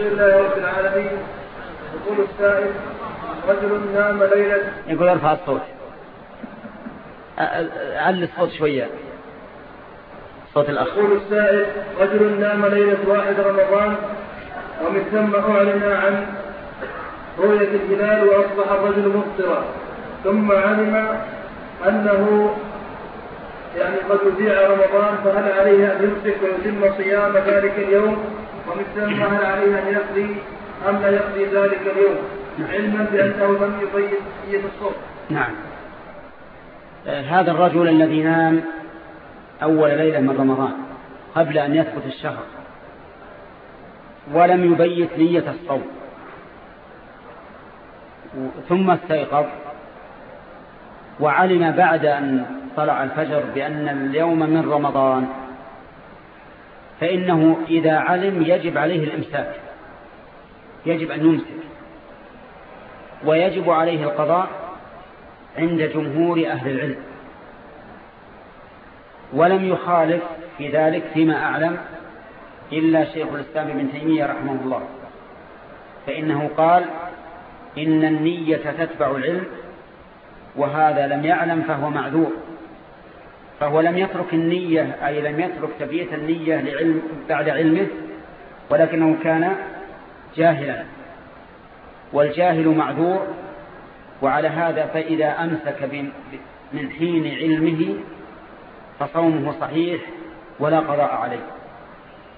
لله رب العالمين. يقول السائل رجل نام ليلة يقول ارفع الصوت. علي الصوت شوية. صوت الأخ. يقول السائل رجل نام ليلة واحد رمضان ومن ثم أعلن عن رؤية الهلال وأصبح الرجل مفطرا. ثم علم أنه يعني قد يذيع رمضان فهل عليه أن يمسك ويتم صيام ذلك اليوم؟ ومن ثم هل عليه أن يقضي أم لا يقضي ذلك اليوم علما بأنه لم يبين نية الصوم. نعم. آه، هذا الرجل الذي نام أول ليلة من رمضان قبل أن يثبت الشهر ولم يبيت نية الصوم. ثم استيقظ وعلم بعد أن طلع الفجر بأن اليوم من رمضان فإنه إذا علم يجب عليه الإمساك. يجب أن يمسك. ويجب عليه القضاء عند جمهور أهل العلم. ولم يخالف في ذلك فيما أعلم إلا شيخ الإسلام ابن تيمية رحمه الله. فإنه قال إن النية تتبع العلم وهذا لم يعلم فهو معذور. فهو لم يترك النية أي لم يترك تبية النية لعلم بعد علمه ولكنه كان جاهلا. والجاهل معذور وعلى هذا فإذا أمسك من حين علمه فصومه صحيح ولا قضاء عليه.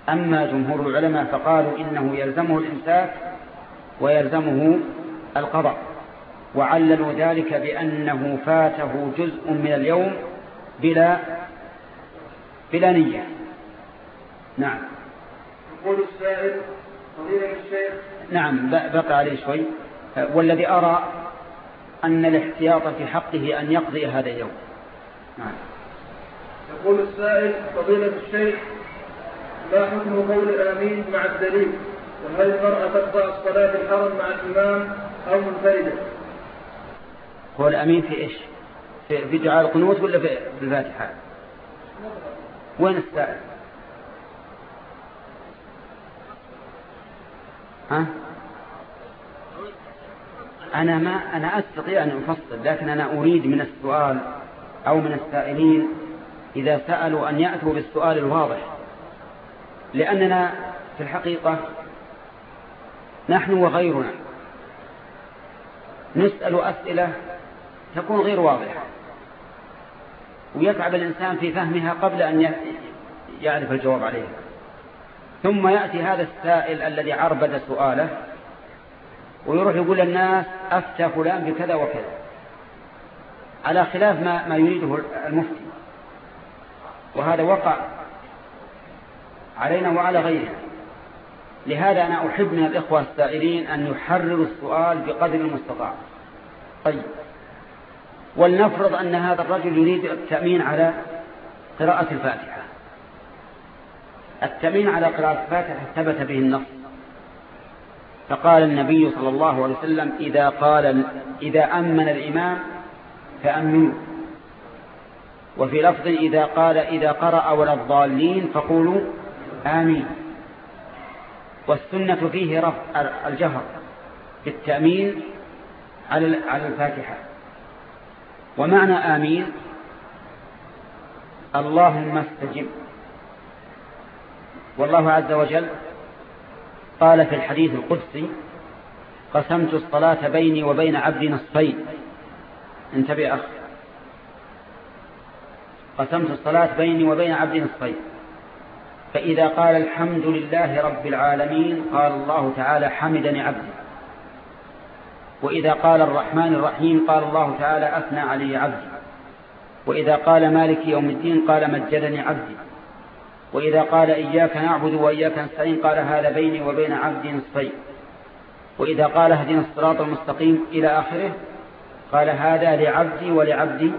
أما جمهور العلماء فقالوا إنه يلزمه الإمساك ويلزمه القضاء وعللوا ذلك بأنه فاته جزء من اليوم بلا بلا نية. نعم. يقول السائل فضيلة الشيخ. نعم بقى عليه شوي. والذي أرى أن الاحتياط في حقه أن يقضي هذا اليوم. نعم. يقول السائل فضيلة الشيخ ما حكم قول الآمين مع الدليل؟ وهل المرأة تقطع الصلاة في الحرم مع الإمام أو منفردة؟ قول الأمين في إيش؟ في دعاء القنوت ولا في الفاتحة وين السائل؟ ها؟ أنا ما أنا أستطيع أن أفصل لكن أنا أريد من السؤال أو من السائلين إذا سألوا أن يأتوا بالسؤال الواضح. لأننا في الحقيقة نحن وغيرنا نسأل أسئلة تكون غير واضحة. ويتعب الإنسان في فهمها قبل أن يعرف الجواب عليها. ثم يأتي هذا السائل الذي عربد سؤاله ويروح يقول للناس أفتى فلان بكذا وكذا. على خلاف ما, ما يريده المفتي. وهذا وقع علينا وعلى غيرنا لهذا أنا أحب من الإخوة السائلين أن يحرروا السؤال بقدر المستطاع. طيب. ولنفرض أن هذا الرجل يريد التأمين على قراءة الفاتحة. التأمين على قراءة الفاتحة ثبت به النص. فقال النبي صلى الله عليه وسلم إذا قال إذا أمن الإمام فأمنوا. وفي لفظ إذا قال إذا قرأ ولا الضالين فقولوا آمين. والسنة فيه رفع الجهر بالتأمين على الفاتحة. ومعنى آمين؟ اللهم استجب. والله عز وجل قال في الحديث القدسي قسمت الصلاة بيني وبين عبدي نصفين. انتبه أخ قسمت الصلاة بيني وبين عبدي نصفين. فإذا قال الحمد لله رب العالمين قال الله تعالى حمدني عبدي. وإذا قال الرحمن الرحيم قال الله تعالى أثنى علي عبدي. وإذا قال مالك يوم الدين قال مجدني عبدي. وإذا قال إياك نعبد وإياك نستعين قال هذا بيني وبين عبدي نصفين. وإذا قال اهدنا الصراط المستقيم إلى آخره قال هذا لعبدي ولعبدي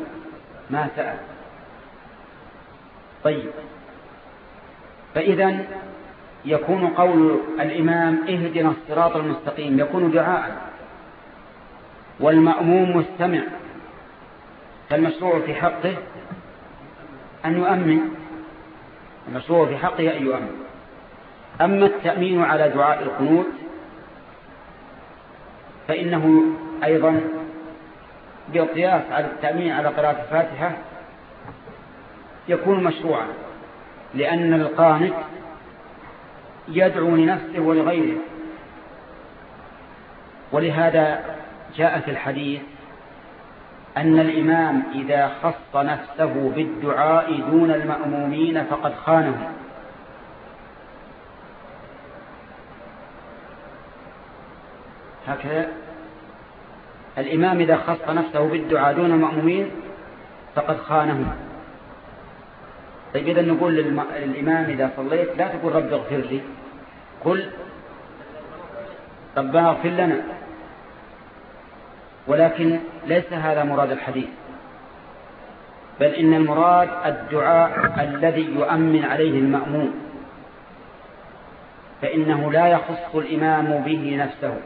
ما سأل. طيب. فإذا يكون قول الإمام اهدنا الصراط المستقيم يكون دعاء. والمأموم مستمع فالمشروع في حقه أن يؤمن المشروع في حقه أن يؤمن. أما التأمين على دعاء القنوت فإنه أيضا بالقياس على التأمين على قراءة الفاتحة يكون مشروعا لأن القانت يدعو لنفسه ولغيره. ولهذا جاء في الحديث أن الإمام إذا خص نفسه بالدعاء دون المأمومين فقد خانه. هكذا الإمام إذا خص نفسه بالدعاء دون المأمومين فقد خانه. طيب إذا نقول للإمام إذا صليت لا تقول رب اغفر لي قل ربنا اغفر لنا. ولكن ليس هذا مراد الحديث. بل إن المراد الدعاء الذي يؤمن عليه المأموم. فإنه لا يخص الإمام به نفسه.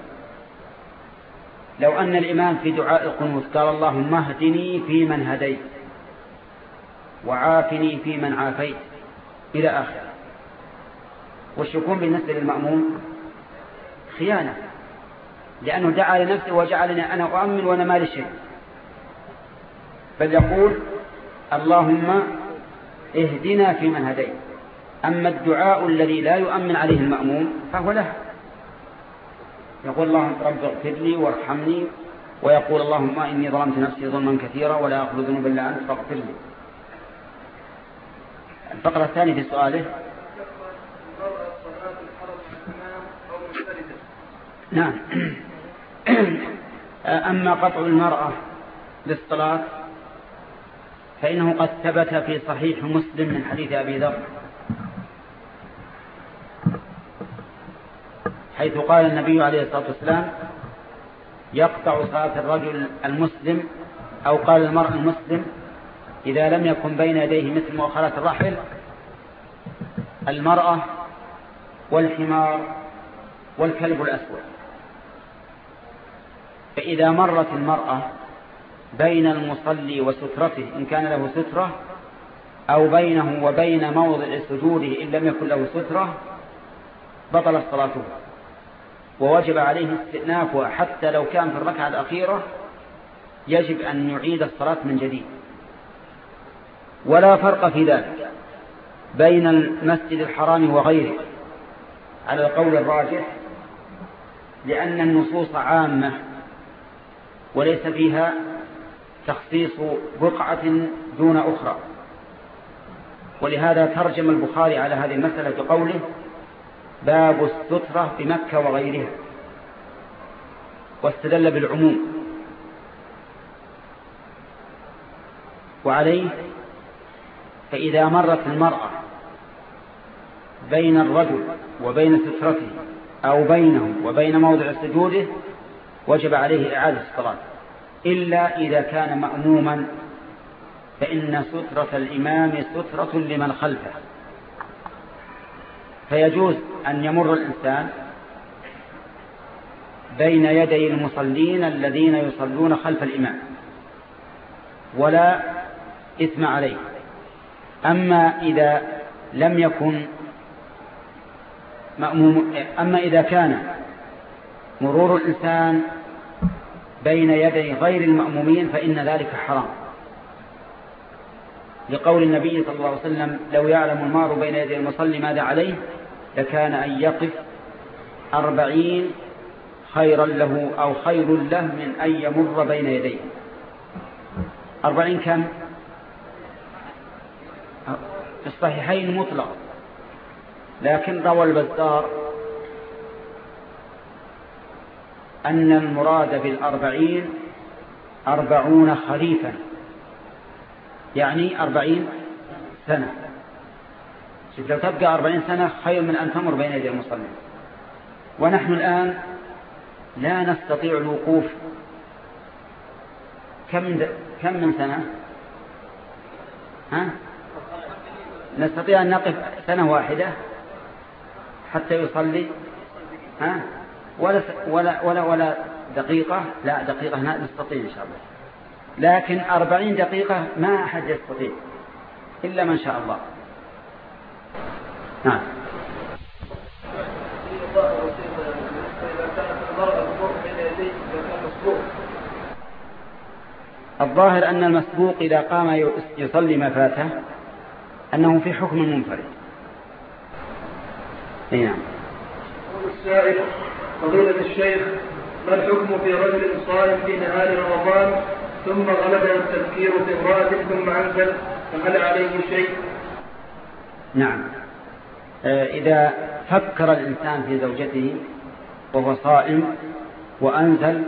لو أن الإمام في دعاء القنوت قال اللهم اهدني في من هديت وعافني في من عافيت إلى آخر وش يكون بالنسبة للمأموم؟ خيانة. لأنه دعا لنفسه وجعلني أنا أؤمن وأنا ما شيء بل يقول اللهم اهدنا في من هديت. أما الدعاء الذي لا يؤمن عليه المأموم فهو له. يقول اللهم رب اغفر لي وارحمني ويقول اللهم إني ظلمت نفسي ظلما كثيرا ولا أخذ ذنوب إلا أنت فاغفر لي. الفقرة الثانية في سؤاله نعم. أما قطع المرأة للصلاة فإنه قد ثبت في صحيح مسلم من حديث أبي ذر حيث قال النبي عليه الصلاة والسلام يقطع صلاة الرجل المسلم أو قال المرء المسلم إذا لم يكن بين يديه مثل مؤخرات الرحل المرأة والحمار والكلب الأسود. فإذا مرت المرأة بين المصلي وسترته إن كان له سترة أو بينه وبين موضع سجوده إن لم يكن له سترة بطلت صلاته. ووجب عليه استئنافها حتى لو كان في الركعة الأخيرة يجب أن يعيد الصلاة من جديد. ولا فرق في ذلك بين المسجد الحرام وغيره. على القول الراجح لأن النصوص عامة وليس فيها تخصيص بقعة دون أخرى. ولهذا ترجم البخاري على هذه المسألة بقوله باب السترة بمكة وغيرها. واستدل بالعموم. وعليه فإذا مرت المرأة بين الرجل وبين سترته أو بينه وبين موضع سجوده وجب عليه إعادة الصلاة. إلا إذا كان مأموما فإن سترة الإمام سترة لمن خلفه. فيجوز أن يمر الإنسان بين يدي المصلين الذين يصلون خلف الإمام ولا إثم عليه. أما إذا لم يكن مأموم أما إذا كان مرور الإنسان بين يدي غير المأمومين فإن ذلك حرام. لقول النبي صلى الله عليه وسلم لو يعلم المار بين يدي المصلي ماذا عليه لكان أن يقف أربعين خيرا له أو خير له من أن يمر بين يديه. أربعين كم؟ الصحيحين مطلق لكن روى البزار أن المراد بالأربعين أربعون خريفا يعني أربعين سنة. لو تبقى أربعين سنة خير من أن تمر بين يدي المصلين. ونحن الآن لا نستطيع الوقوف. كم كم من سنة؟ ها؟ نستطيع أن نقف سنة واحدة حتى يصلي؟ ها؟ ولا ولا ولا, ولا دقيقة لا دقيقة لا نستطيع إن شاء الله. لكن أربعين دقيقة ما أحد يستطيع إلا من شاء الله. نعم. الظاهر أن المسبوق إذا قام يصلي ما فاته أنه في حكم منفرد. نعم. السائل فضيلة الشيخ ما الحكم في رجل صائم في نهار رمضان ثم غلبه التفكير في امرأة ثم أنزل فهل عليه شيء؟ نعم آه، إذا فكر الإنسان في زوجته وهو صائم وأنزل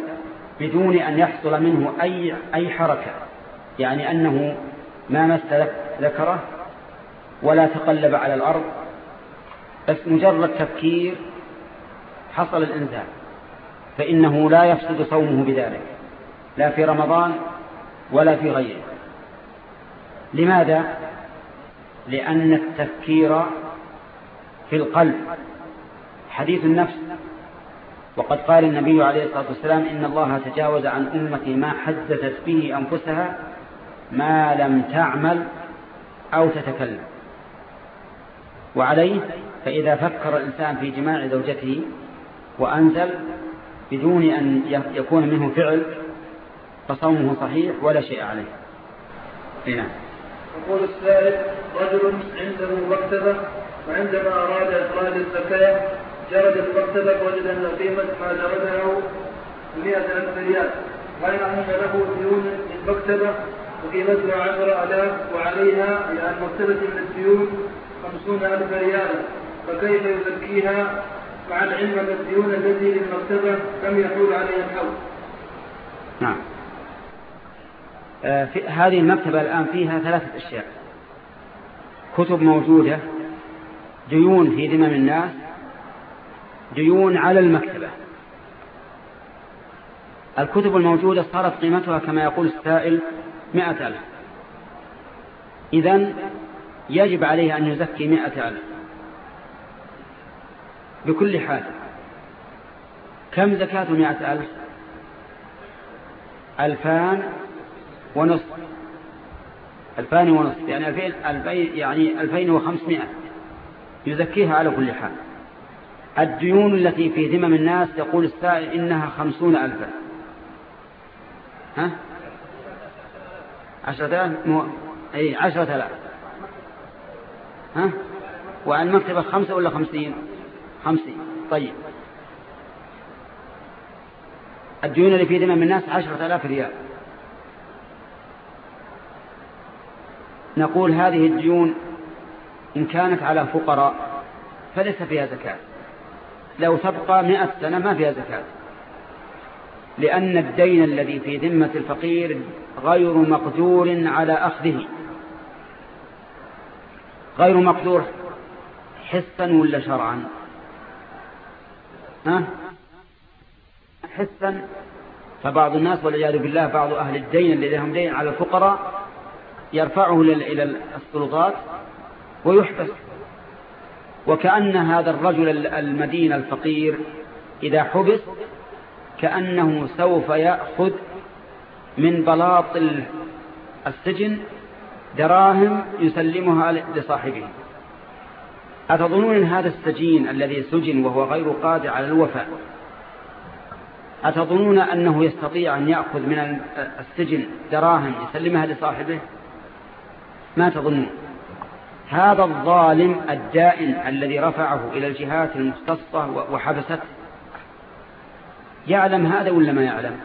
بدون أن يحصل منه أي, أي حركة يعني أنه ما مس ذكره ولا تقلب على الأرض بس مجرد تفكير حصل الإنزال فإنه لا يفسد صومه بذلك لا في رمضان ولا في غيره. لماذا؟ لأن التفكير في القلب حديث النفس. وقد قال النبي عليه الصلاة والسلام إن الله تجاوز عن أمتي ما حدثت به أنفسها ما لم تعمل أو تتكلم. وعليه فإذا فكر الإنسان في جماع زوجته وأنزل بدون أن يكون منه فعل فصومه صحيح ولا شيء عليه. نعم. يقول السائل رجل عنده مكتبة وعندما أراد إخراج الزكاة جرد المكتبة وجد أن قيمة ما جرده مئة ألف ريال. غير أن له ديون للمكتبة وقيمتها عشر آلاف وعليها إلى المكتبة من الديون خمسون ألف ريال. فكيف يزكيها الديون التي للمكتبة لم يحول الحول. نعم. آه، في هذه المكتبة الآن فيها ثلاثة أشياء. كتب موجودة ديون في ذمم الناس ديون على المكتبة. الكتب الموجودة صارت قيمتها كما يقول السائل مئة ألف. إذن يجب عليه أن يزكي مئة ألف. بكل حال. كم زكاة مئة ألف؟ ألفان ونصف. ألفان ونصف. يعني ألفين, ألفين يعني ألفين وخمسمائة يزكيها على كل حال. الديون التي في ذمم الناس يقول السائل إنها خمسون ألفا. ها؟ عشرة مو... أي عشرة آلاف. ها؟ والمكتبة خمسة ولا خمسين؟ خمسين طيب. الديون اللي في ذمم الناس عشرة آلاف ريال. نقول هذه الديون إن كانت على فقراء فليس فيها زكاة. لو تبقى مئة سنة ما فيها زكاة. لأن الدين الذي في ذمة الفقير غير مقدور على أخذه. غير مقدور حسا ولا شرعا؟ ها؟ حسا فبعض الناس والعياذ بالله بعض أهل الدين الذي لهم دين على الفقراء يرفعه إلى السلطات ويحبس. وكأن هذا الرجل المدين الفقير إذا حبس كأنه سوف يأخذ من بلاط السجن دراهم يسلمها لصاحبه. أتظنون أن هذا السجين الذي سجن وهو غير قادر على الوفاء؟ أتظنون أنه يستطيع أن يأخذ من السجن دراهم يسلمها لصاحبه؟ ما تظنون. هذا الظالم الدائن الذي رفعه إلى الجهات المختصة وحبسته. يعلم هذا ولا ما يعلم؟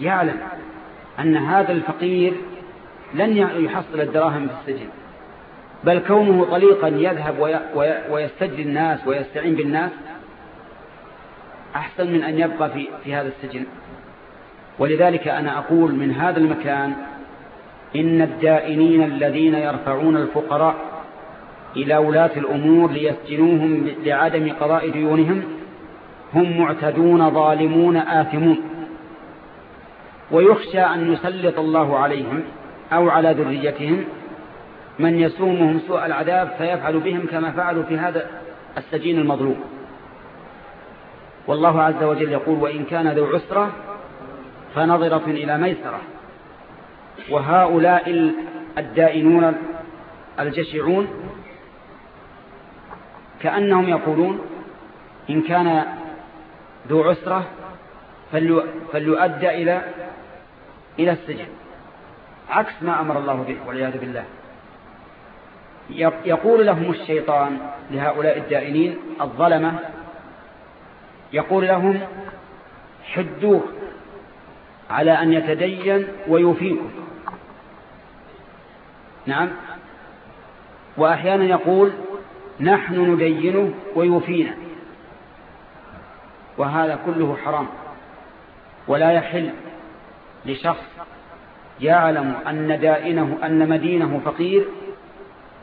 يعلم أن هذا الفقير لن يحصل الدراهم في السجن. بل كونه طليقا يذهب ويستجري الناس ويستعين بالناس أحسن من أن يبقى في, في هذا السجن. ولذلك أنا أقول من هذا المكان إن الدائنين الذين يرفعون الفقراء إلى ولاة الأمور ليسجنوهم لعدم قضاء ديونهم هم معتدون ظالمون آثمون. ويخشى أن يسلط الله عليهم أو على ذريتهم من يسومهم سوء العذاب فيفعل بهم كما فعلوا في هذا السجين المظلوم. والله عز وجل يقول وإن كان ذو عسرة فنظرة إلى ميسرة. وهؤلاء الدائنون الجشعون كأنهم يقولون إن كان ذو عسرة فليؤدى إلى إلى السجن. عكس ما أمر الله به والعياذ بالله. يقول لهم الشيطان لهؤلاء الدائنين الظلمة يقول لهم حدوه على أن يتدين ويوفيكم. نعم. وأحيانا يقول نحن ندينه ويوفينا. وهذا كله حرام. ولا يحل لشخص يعلم أن دائنه أن مدينه فقير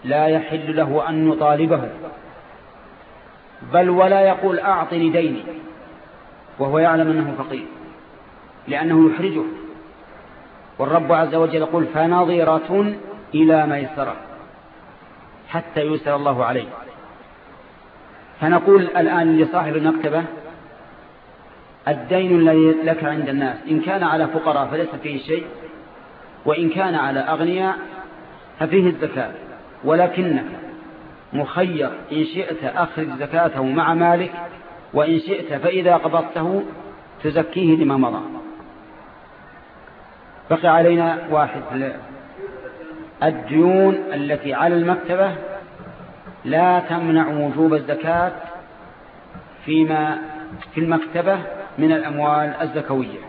لا يحل له أن يطالبه بل ولا يقول أعطني ديني وهو يعلم أنه فقير لأنه يحرجه. والرب عز وجل يقول فنظرة إلى ميسرة حتى يسر الله عليه. فنقول الآن لصاحب المكتبة الدين الذي لك عند الناس إن كان على فقراء فليس فيه شيء وإن كان على أغنياء ففيه الزكاة. ولكنك مخير. إن شئت أخرج زكاته مع مالك وإن شئت فإذا قبضته تزكيه لما مضى. بقي علينا واحد. الديون التي على المكتبة لا تمنع وجوب الزكاة فيما في المكتبة من الأموال الزكوية.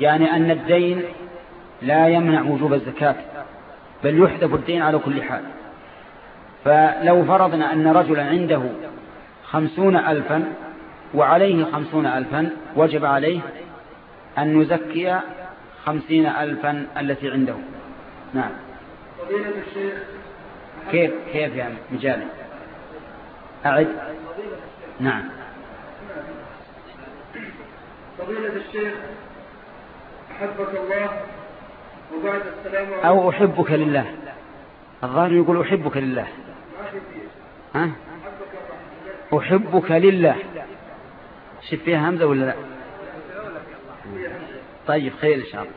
يعني أن الدين لا يمنع وجوب الزكاة. بل يحذف الدين على كل حال. فلو فرضنا أن رجلا عنده خمسون ألفا وعليه خمسون ألفا وجب عليه أن نزكي خمسين ألفا التي عنده. نعم. كيف كيف يا مجالي؟ أعد. نعم. فضيلة الشيخ أحبك الله. أو أحبك لله. الظاهر يقول أحبك لله. ها؟ أحبك لله. شف فيها همزة ولا لا؟ طيب خير إن شاء الله.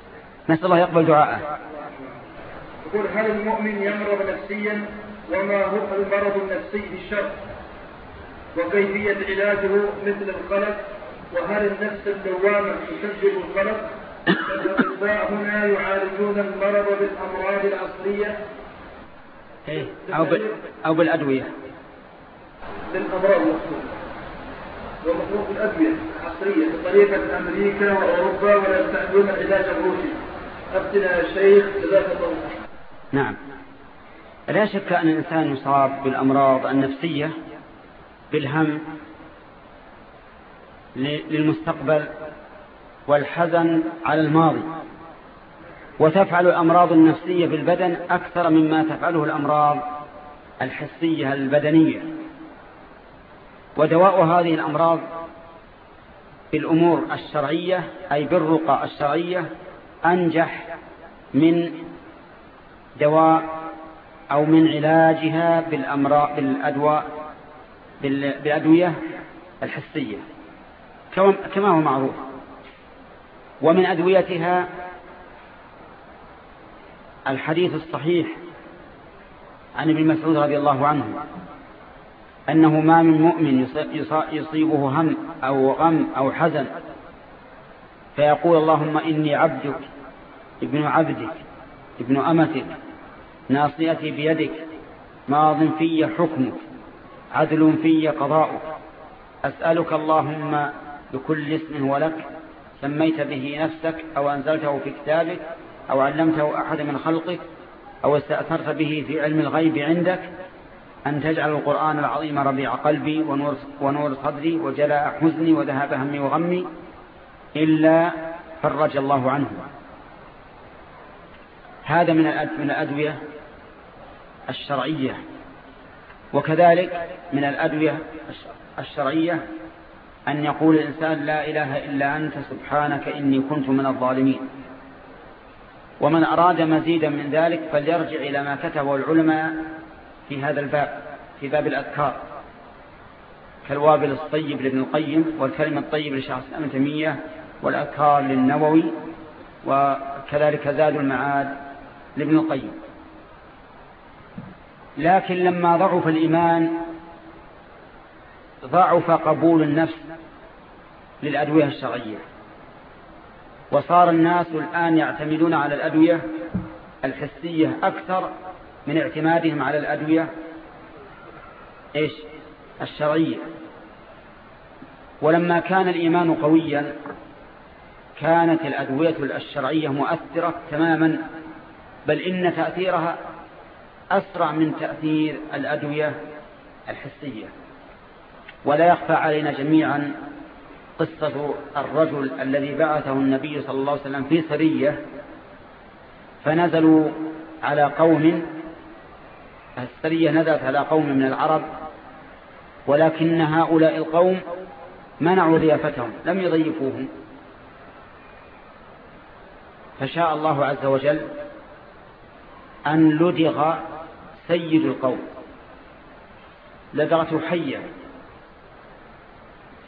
نسأل الله يقبل دعاءه. يقول هل المؤمن يمرض نفسيا وما هو المرض النفسي بالشر؟ وكيفية علاجه مثل القلق؟ وهل النفس اللوامة تسبب القلق؟ الأطباء هنا يعالجون المرض بالأمراض الأصلية. إيه، أو, أو بالأدوية. للأمراض الأصلية ومطلوب الأدوية العصرية بطريقة أمريكا وأوروبا ولا يستخدمون العلاج الروسي. أفتنا يا شيخ جزاك الله نعم. لا شك أن الإنسان يصاب بالأمراض النفسية بالهم للمستقبل والحزن على الماضي. وتفعل الأمراض النفسية بالبدن أكثر مما تفعله الأمراض الحسية البدنية. ودواء هذه الأمراض بالأمور الشرعية أي بالرقى الشرعية أنجح من دواء أو من علاجها بالأمراض بالأدواء بالأدوية الحسية. كما هو معروف. ومن أدويتها الحديث الصحيح عن ابن مسعود رضي الله عنه أنه ما من مؤمن يصيبه هم أو غم أو حزن فيقول اللهم إني عبدك ابن عبدك ابن أمتك ناصيتي بيدك ماض في حكمك عدل في قضاؤك أسألك اللهم بكل اسم ولك سميت به نفسك أو أنزلته في كتابك أو علمته أحد من خلقك أو استأثرت به في علم الغيب عندك أن تجعل القرآن العظيم ربيع قلبي ونور, ونور صدري وجلاء حزني وذهاب همي وغمي إلا فرج الله عنه. هذا من من الأدوية الشرعية وكذلك من الأدوية الشرعية أن يقول الإنسان لا إله إلا أنت سبحانك إني كنت من الظالمين. ومن أراد مزيدا من ذلك فليرجع إلى ما كتبه العلماء في هذا الباب في باب الأذكار. كالوابل الطيب لابن القيم والكلمة الطيب لشخص الإسلام والأذكار للنووي وكذلك زاد المعاد لابن القيم. لكن لما ضعف الإيمان ضعف قبول النفس للأدوية الشرعية. وصار الناس الآن يعتمدون على الأدوية الحسية أكثر من اعتمادهم على الأدوية إيش؟ الشرعية. ولما كان الإيمان قويا كانت الأدوية الشرعية مؤثرة تماما بل إن تأثيرها أسرع من تأثير الأدوية الحسية. ولا يخفى علينا جميعا قصة الرجل الذي بعثه النبي صلى الله عليه وسلم في سرية فنزلوا على قوم السرية نزلت على قوم من العرب ولكن هؤلاء القوم منعوا ضيافتهم لم يضيفوهم. فشاء الله عز وجل أن لدغ سيد القوم. لدغته حية.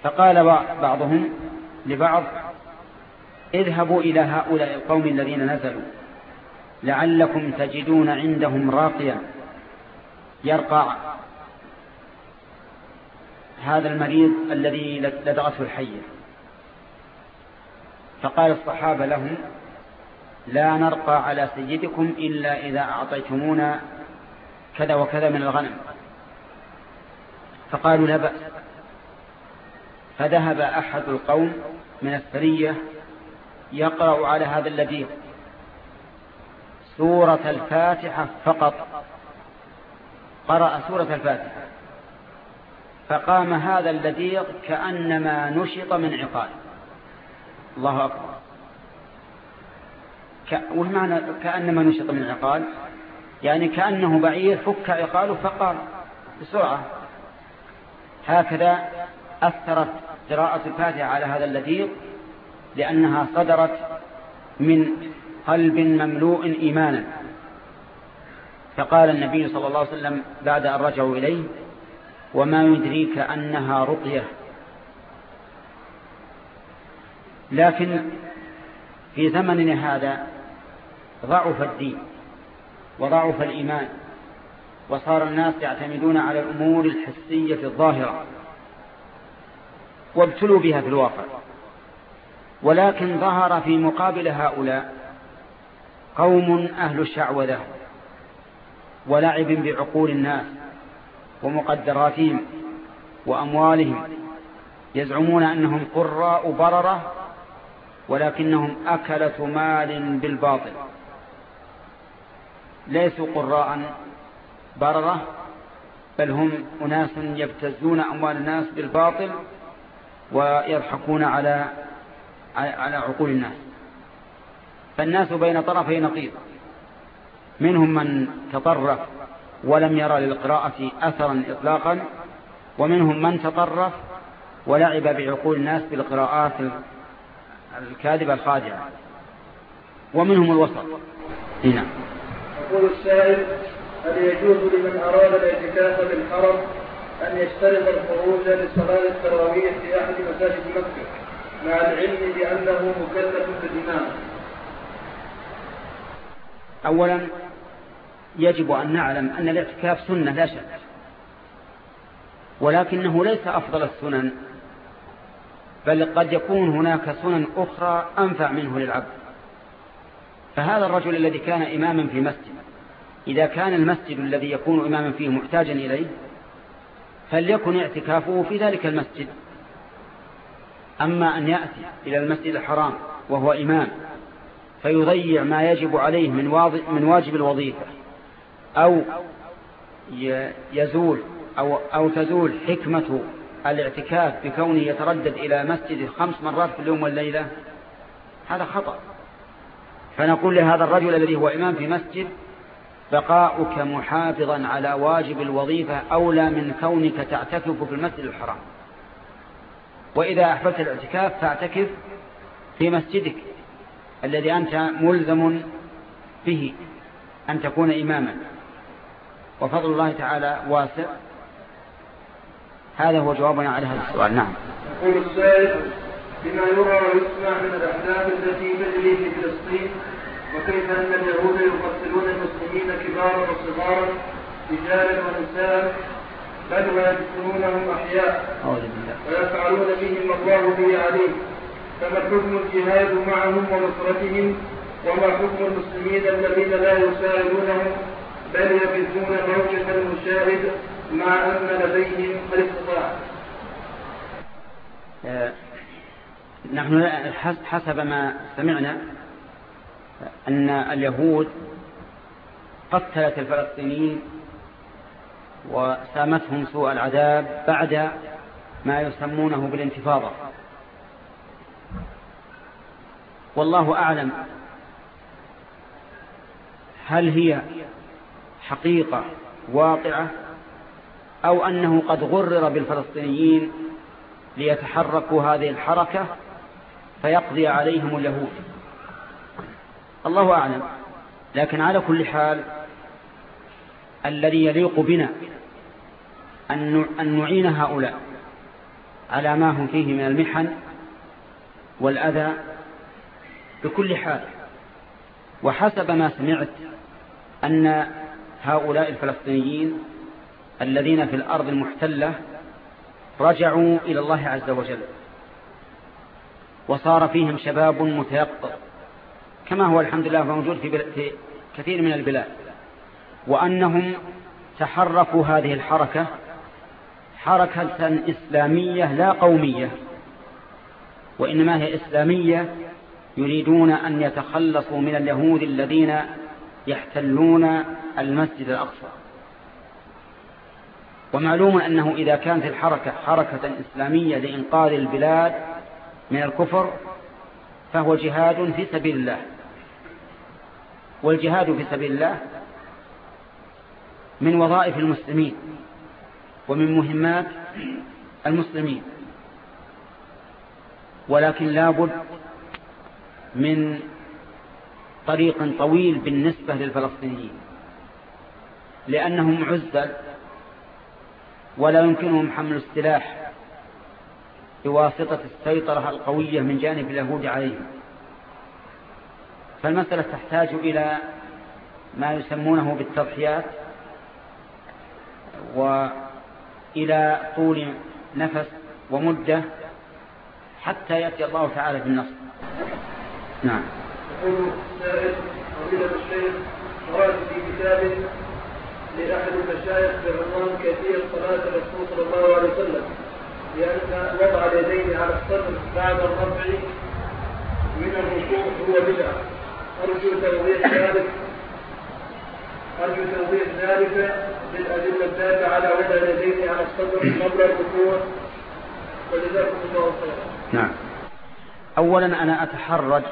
فقال بعضهم لبعض اذهبوا إلى هؤلاء القوم الذين نزلوا لعلكم تجدون عندهم راقيا يرقع هذا المريض الذي لدغته الحية فقال الصحابة لهم لا نرقى على سيدكم إلا إذا أعطيتمونا كذا وكذا من الغنم. فقالوا لا بأس. فذهب أحد القوم من السرية يقرأ على هذا الذي سورة الفاتحة فقط. قرأ سورة الفاتحة. فقام هذا الذي كأنما نشط من عقال. الله أكبر. والمعنى كأنما نشط من عقال؟ يعني كأنه بعير فك عقاله فقام بسرعة. هكذا أثرت قراءة الفاتحة على هذا اللذيذ لأنها صدرت من قلب مملوء إيمانا. فقال النبي صلى الله عليه وسلم بعد أن رجعوا إليه وما يدريك أنها رقية. لكن في زمننا هذا ضعف الدين وضعف الإيمان وصار الناس يعتمدون على الأمور الحسية الظاهرة. وابتلوا بها في الواقع. ولكن ظهر في مقابل هؤلاء قوم أهل الشعوذة ولعب بعقول الناس ومقدراتهم وأموالهم يزعمون أنهم قراء بررة ولكنهم أكلة مال بالباطل. ليسوا قراء بررة بل هم أناس يبتزون أموال الناس بالباطل ويضحكون على على عقول الناس. فالناس بين طرفي نقيض. منهم من تطرف ولم يرى للقراءة أثرا إطلاقا ومنهم من تطرف ولعب بعقول الناس بالقراءات الكاذبة الخادعة. ومنهم الوسط. هنا. يقول السائل هل يجوز لمن أراد الاعتكاف بالحرم أن يشترط الخروج لصلاة التراويح في أحد مساجد مكة مع العلم بأنه مكلف بالإمام. أولا يجب أن نعلم أن الاعتكاف سنة لا شك. ولكنه ليس أفضل السنن بل قد يكون هناك سنن أخرى أنفع منه للعبد. فهذا الرجل الذي كان إماما في مسجد إذا كان المسجد الذي يكون إماما فيه محتاجا إليه فليكن اعتكافه في ذلك المسجد. أما أن يأتي إلى المسجد الحرام وهو إمام فيضيع ما يجب عليه من, من واجب الوظيفة أو يزول أو, أو تزول حكمة الاعتكاف بكونه يتردد إلى مسجد خمس مرات في اليوم والليلة هذا خطأ. فنقول لهذا الرجل الذي هو إمام في مسجد بقاؤك محافظا على واجب الوظيفة أولى من كونك تعتكف في المسجد الحرام. وإذا أحببت الاعتكاف فاعتكف في مسجدك الذي أنت ملزم به أن تكون إماما. وفضل الله تعالى واسع. هذا هو جوابنا على هذا السؤال. نعم. يقول السائل بما يرى ويسمع من الأحداث التي تجري في فلسطين وكيف أن اليهود يقتلون المسلمين كبارا وصغارا رجالا ونساء بل ويدفنونهم أحياء. ويفعلون بهم ما الله به عليم. فما حكم الجهاد معهم ونصرتهم؟ وما حكم المسلمين الذين لا يساعدونهم؟ بل يبثون موجة المشاهد مع أن لديهم الاستطاعة آه، نحن حسب ما سمعنا أن اليهود قتلت الفلسطينيين وسامتهم سوء العذاب بعد ما يسمونه بالانتفاضة. والله أعلم هل هي حقيقة واقعة أو أنه قد غرر بالفلسطينيين ليتحركوا هذه الحركة فيقضي عليهم اليهود. الله أعلم. لكن على كل حال الذي يليق بنا أن نعين هؤلاء على ما هم فيه من المحن والأذى بكل حال. وحسب ما سمعت أن هؤلاء الفلسطينيين الذين في الأرض المحتلة رجعوا إلى الله عز وجل. وصار فيهم شباب متيقظ. كما هو الحمد لله موجود في كثير من البلاد. وأنهم تحركوا هذه الحركة حركة إسلامية لا قومية وإنما هي إسلامية يريدون أن يتخلصوا من اليهود الذين يحتلون المسجد الأقصى. ومعلوم أنه إذا كانت الحركة حركة إسلامية لإنقاذ البلاد من الكفر فهو جهاد في سبيل الله. والجهاد في سبيل الله من وظائف المسلمين ومن مهمات المسلمين. ولكن لابد من طريق طويل بالنسبة للفلسطينيين لأنهم عزل ولا يمكنهم حمل السلاح بواسطة السيطرة القوية من جانب اليهود عليهم. فالمسألة تحتاج إلى ما يسمونه بالتضحيات وإلى طول نفس ومدة حتى يأتي الله تعالى بالنصر. نعم. يقول السائل فضيلة الشيخ قرأت في كتاب لأحد المشايخ بعنوان كيفية صلاة الرسول صلى الله عليه وسلم لأن وضع اليدين على الصدر بعد الرفع من الركوع هو بدعة. أرجو توضيح ذلك أرجو توضيح ذلك بالأدلة الدالة على وضع اليدين على الصدر قبل الركوع وجزاكم الله خيرا. نعم. أولا أنا أتحرج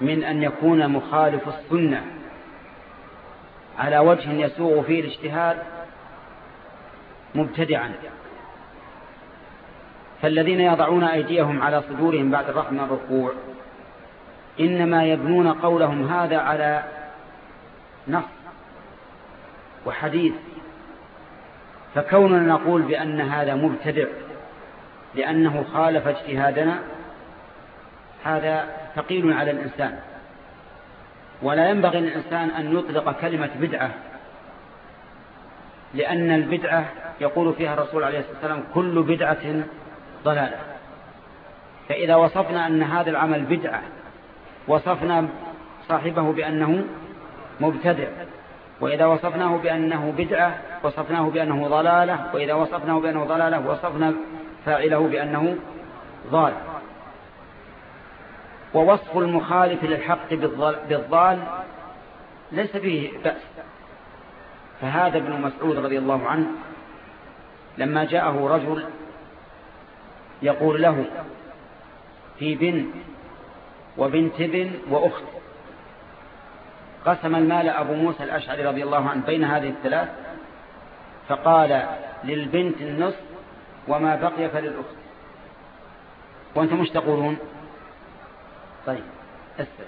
من أن يكون مخالف السنة على وجه يسوغ فيه الاجتهاد مبتدعا فالذين يضعون أيديهم على صدورهم بعد الرحم من الركوع إنما يبنون قولهم هذا على نص وحديث. فكوننا نقول بأن هذا مبتدع لأنه خالف اجتهادنا هذا ثقيل على الإنسان. ولا ينبغي للإنسان أن يطلق كلمة بدعة لأن البدعة يقول فيها الرسول عليه الصلاة والسلام كل بدعة ضلالة. فإذا وصفنا أن هذا العمل بدعة وصفنا صاحبه بأنه مبتدع وإذا وصفناه بأنه بدعة وصفناه بأنه ضلالة وإذا وصفناه بأنه ضلالة وصفنا فاعله بأنه ضال. ووصف المخالف للحق بالضال ليس فيه بأس. فهذا ابن مسعود رضي الله عنه لما جاءه رجل يقول له في بنت وبنت ابن وأخت. قسم المال أبو موسى الأشعري رضي الله عنه بين هذه الثلاث فقال للبنت النصف وما بقي فللأخت. وأنتم مش تقولون؟ طيب اسمع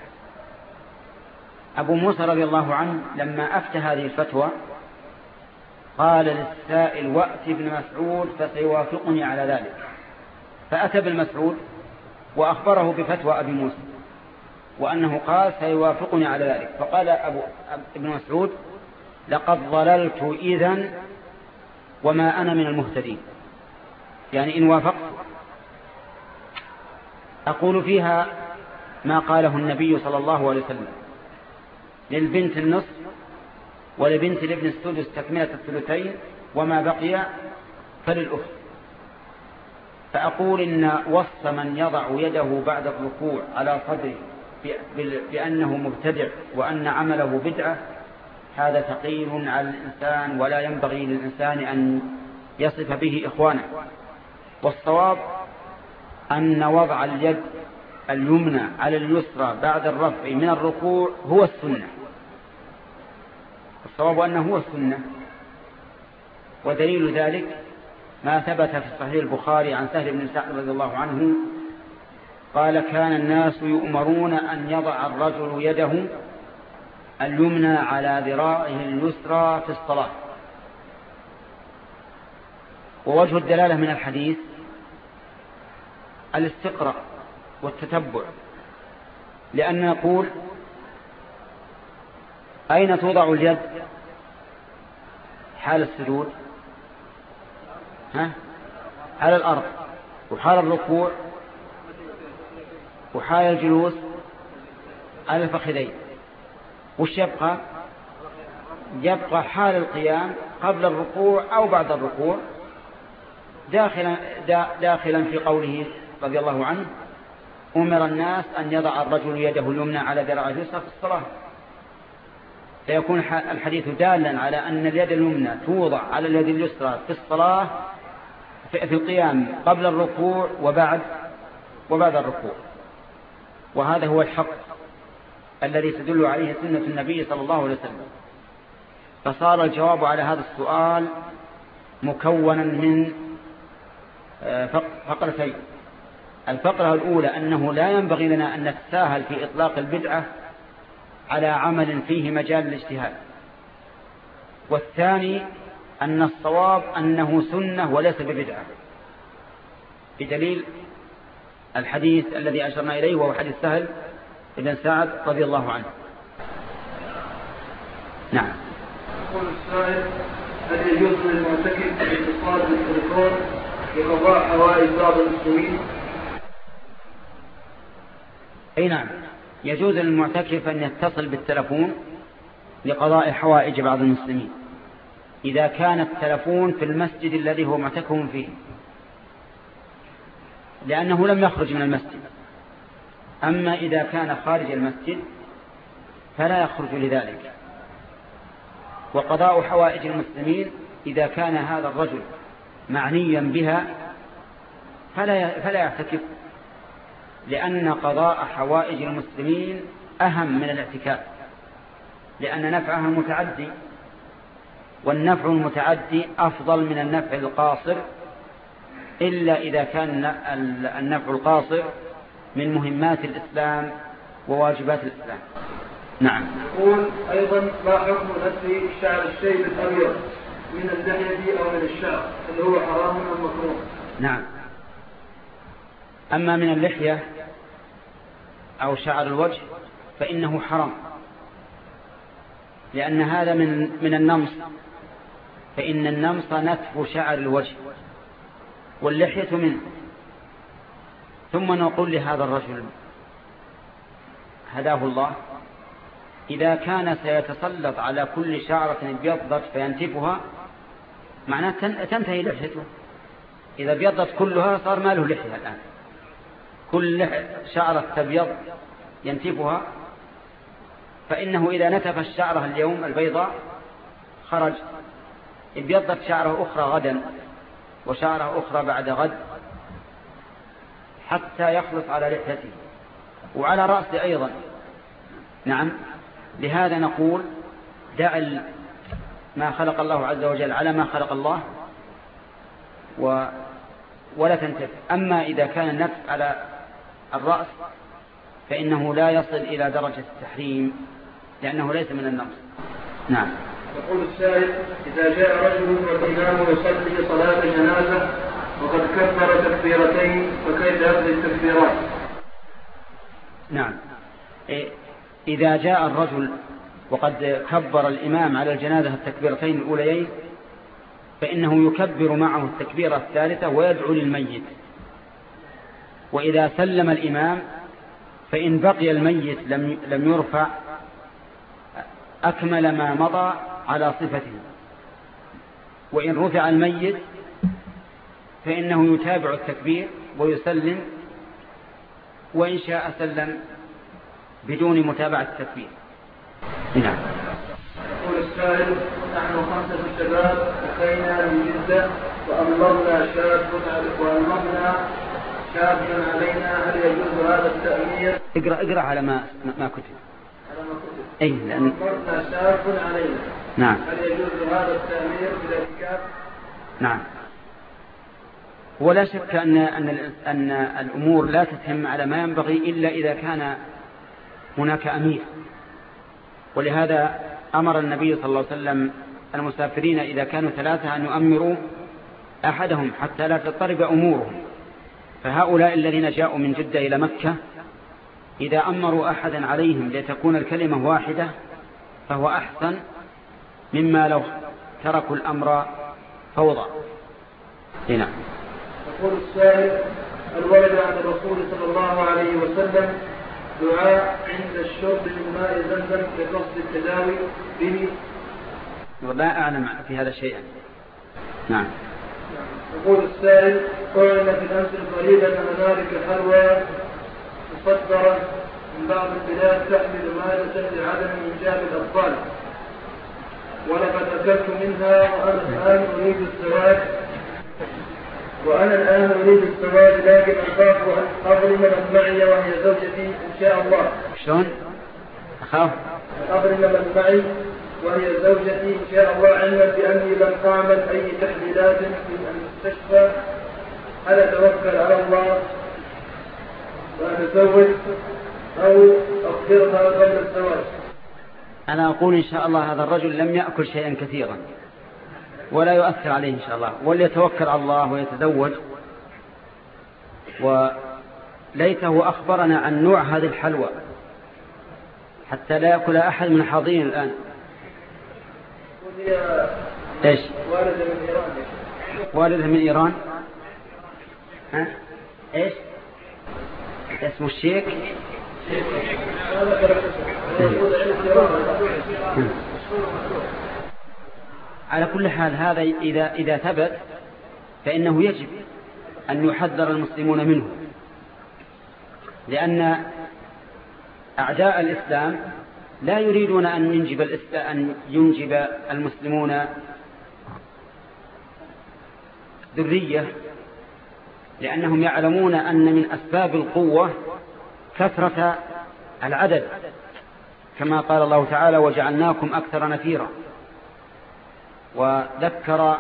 أبو موسى رضي الله عنه لما أفتى هذه الفتوى قال للسائل وأت ابن مسعود فسيوافقني على ذلك. فأتى بالمسعود وأخبره بفتوى أبي موسى. وأنه قال سيوافقني على ذلك. فقال أبو ابن مسعود لقد ضللت إذا وما أنا من المهتدين. يعني إن وافقت أقول فيها ما قاله النبي صلى الله عليه وسلم. للبنت النصف ولبنت الابن السدس تكملة الثلثين وما بقي فللأخت. فأقول إن وصف من يضع يده بعد الركوع على صدره بأنه مبتدع وأن عمله بدعة هذا ثقيل على الإنسان ولا ينبغي للإنسان أن يصف به إخوانه. والصواب أن وضع اليد اليمنى على اليسرى بعد الرفع من الركوع هو السنة. الصواب أنه هو السنة. ودليل ذلك ما ثبت في صحيح البخاري عن سهل بن سعد رضي الله عنه قال كان الناس يؤمرون أن يضع الرجل يده اليمنى على ذراعه اليسرى في الصلاة. ووجه الدلالة من الحديث الاستقراء والتتبع. لأن نقول أين توضع اليد؟ حال السجود. ها؟ على الأرض. وحال الركوع. وحال الجلوس على الفخذين. وش يبقى؟ يبقى حال القيام قبل الركوع أو بعد الركوع. داخلا, داخلا في قوله رضي الله عنه أمر الناس أن يضع الرجل يده اليمنى على ذراع اليسرى في الصلاة. فيكون الحديث دالا على أن اليد اليمنى توضع على اليد اليسرى في الصلاة في القيام قبل الركوع وبعد وبعد الركوع. وهذا هو الحق الذي تدل عليه سنة النبي صلى الله عليه وسلم. فصار الجواب على هذا السؤال مكونا من آه، فقرتين الفقرة الأولى أنه لا ينبغي لنا أن نتساهل في إطلاق البدعة على عمل فيه مجال الاجتهاد. والثاني أن الصواب أنه سنة وليس ببدعة. بدليل الحديث الذي أشرنا إليه وهو حديث سهل بن سعد رضي الله عنه. نعم. يقول السائل هل يجوز للمعتكف الاتصال بالتليفون لقضاء حوائج بعض المسلمين؟ أي نعم. يجوز للمعتكف أن يتصل بالتلفون لقضاء حوائج بعض المسلمين. إذا كان التلفون في المسجد الذي هو معتكف فيه. لأنه لم يخرج من المسجد. أما إذا كان خارج المسجد فلا يخرج لذلك. وقضاء حوائج المسلمين إذا كان هذا الرجل معنيا بها فلا فلا يعتكف لأن قضاء حوائج المسلمين أهم من الاعتكاف لأن نفعها متعدي والنفع المتعدي أفضل من النفع القاصر إلا إذا كان النفع القاصر من مهمات الإسلام وواجبات الإسلام. نعم. يقول أيضا ما حكم نسي شعر الشيب الأبيض من اللحية أو من الشعر اللي هو حرام أم مكروه نعم. أما من اللحية أو شعر الوجه فإنه حرام. لأن هذا من من النمص. فإن النمص نتف شعر الوجه. واللحية منه. ثم نقول لهذا الرجل هداه الله إذا كان سيتسلط على كل شعرة ابيضت فينتفها معناه تنتهي لحيته. إذا ابيضت كلها صار ما له لحية الآن. كل شعرة تبيض ينتفها فإنه إذا نتف الشعرة اليوم البيضاء خرج. ابيضت شعرة أخرى غدا وشعره أخرى بعد غد حتى يخلص على لحيته وعلى رأسه أيضا. نعم. لهذا نقول دع ما خلق الله عز وجل على ما خلق الله و ولا تنتف. أما إذا كان النفس على الرأس فإنه لا يصل إلى درجة التحريم لأنه ليس من النقص. نعم. يقول السائل إذا جاء رجل والإمام يصلي صلاة جنازة وقد كبر تكبيرتين فكيف يقضي التكبيرات؟ نعم إيه، إذا جاء الرجل وقد كبر الإمام على الجنازة التكبيرتين الأوليين فإنه يكبر معه التكبيرة الثالثة ويدعو للميت وإذا سلم الإمام فإن بقي الميت لم لم يرفع أكمل ما مضى على صفته وإن رفع الميت فإنه يتابع التكبير ويسلم وإن شاء سلم بدون متابعة التكبير نعم يقول السائل نحن خمسة شباب أتينا من جدة وأمرنا شاب وأمرنا شاب علينا هل يجوز هذا التأمير؟ اقرأ اقرأ على ما ما كتب. على ما كتب. أي لأن أمرنا شاب علينا. نعم. هل يجوز هذا التأمير بالاعتكاف؟ نعم. ولا شك أن أن أن الأمور لا تتم على ما ينبغي إلا إذا كان هناك أمير ولهذا أمر النبي صلى الله عليه وسلم المسافرين إذا كانوا ثلاثة أن يؤمروا أحدهم حتى لا تضطرب أمورهم فهؤلاء الذين جاءوا من جدة إلى مكة إذا أمروا أحدا عليهم لتكون الكلمة واحدة فهو أحسن مما لو تركوا الأمر فوضى. هنا يقول السائل الورد عن الرسول صلى الله عليه وسلم دعاء عند الشرب من ماء زمزم بقصد التداوي به. ولا أعلم في هذا شيئا. نعم. يقول السائل قلنا في الأمس القريب أن هنالك حلوى مصدرة من بعض البلاد تحمل مادة لعدم إنجاب الأطفال. ولقد أكلت منها وأنا الآن أريد الزواج وأنا الآن أريد الزواج لكن أخاف أن أظلم من معي وهي زوجتي إن شاء الله. شلون؟ أخاف؟ أظلم من معي وهي زوجتي إن شاء الله علما بأني لم أعمل أي تحليلات في المستشفى هل أتوكل على الله وأتزوج أو أخبرها قبل الزواج؟ أنا أقول إن شاء الله هذا الرجل لم يأكل شيئا كثيرا ولا يؤثر عليه إن شاء الله وليتوكل على الله ويتزوج. وليته أخبرنا عن نوع هذه الحلوى حتى لا يأكل أحد من الحاضرين الآن. إيش؟ والدة من إيران والدة من إيران. ها؟ إيش؟ اسمه الشيك؟ على كل حال هذا إذا, إذا ثبت فإنه يجب أن يحذر المسلمون منه. لأن أعداء الإسلام لا يريدون أن ينجب, أن ينجب المسلمون ذرية لأنهم يعلمون أن من أسباب القوة كثرة العدد. كما قال الله تعالى وجعلناكم أكثر نفيرا. وذكر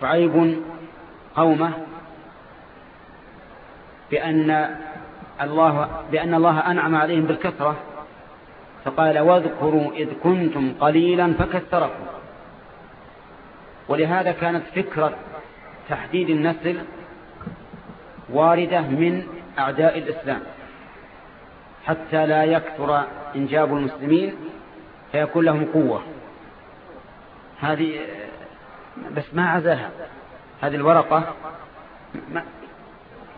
شعيب قومه بأن الله بأن الله أنعم عليهم بالكثرة فقال واذكروا إذ كنتم قليلا فكثركم. ولهذا كانت فكرة تحديد النسل واردة من أعداء الإسلام. حتى لا يكثر إنجاب المسلمين فيكون لهم قوة. هذه بس ما عزاها. هذه الورقة ما,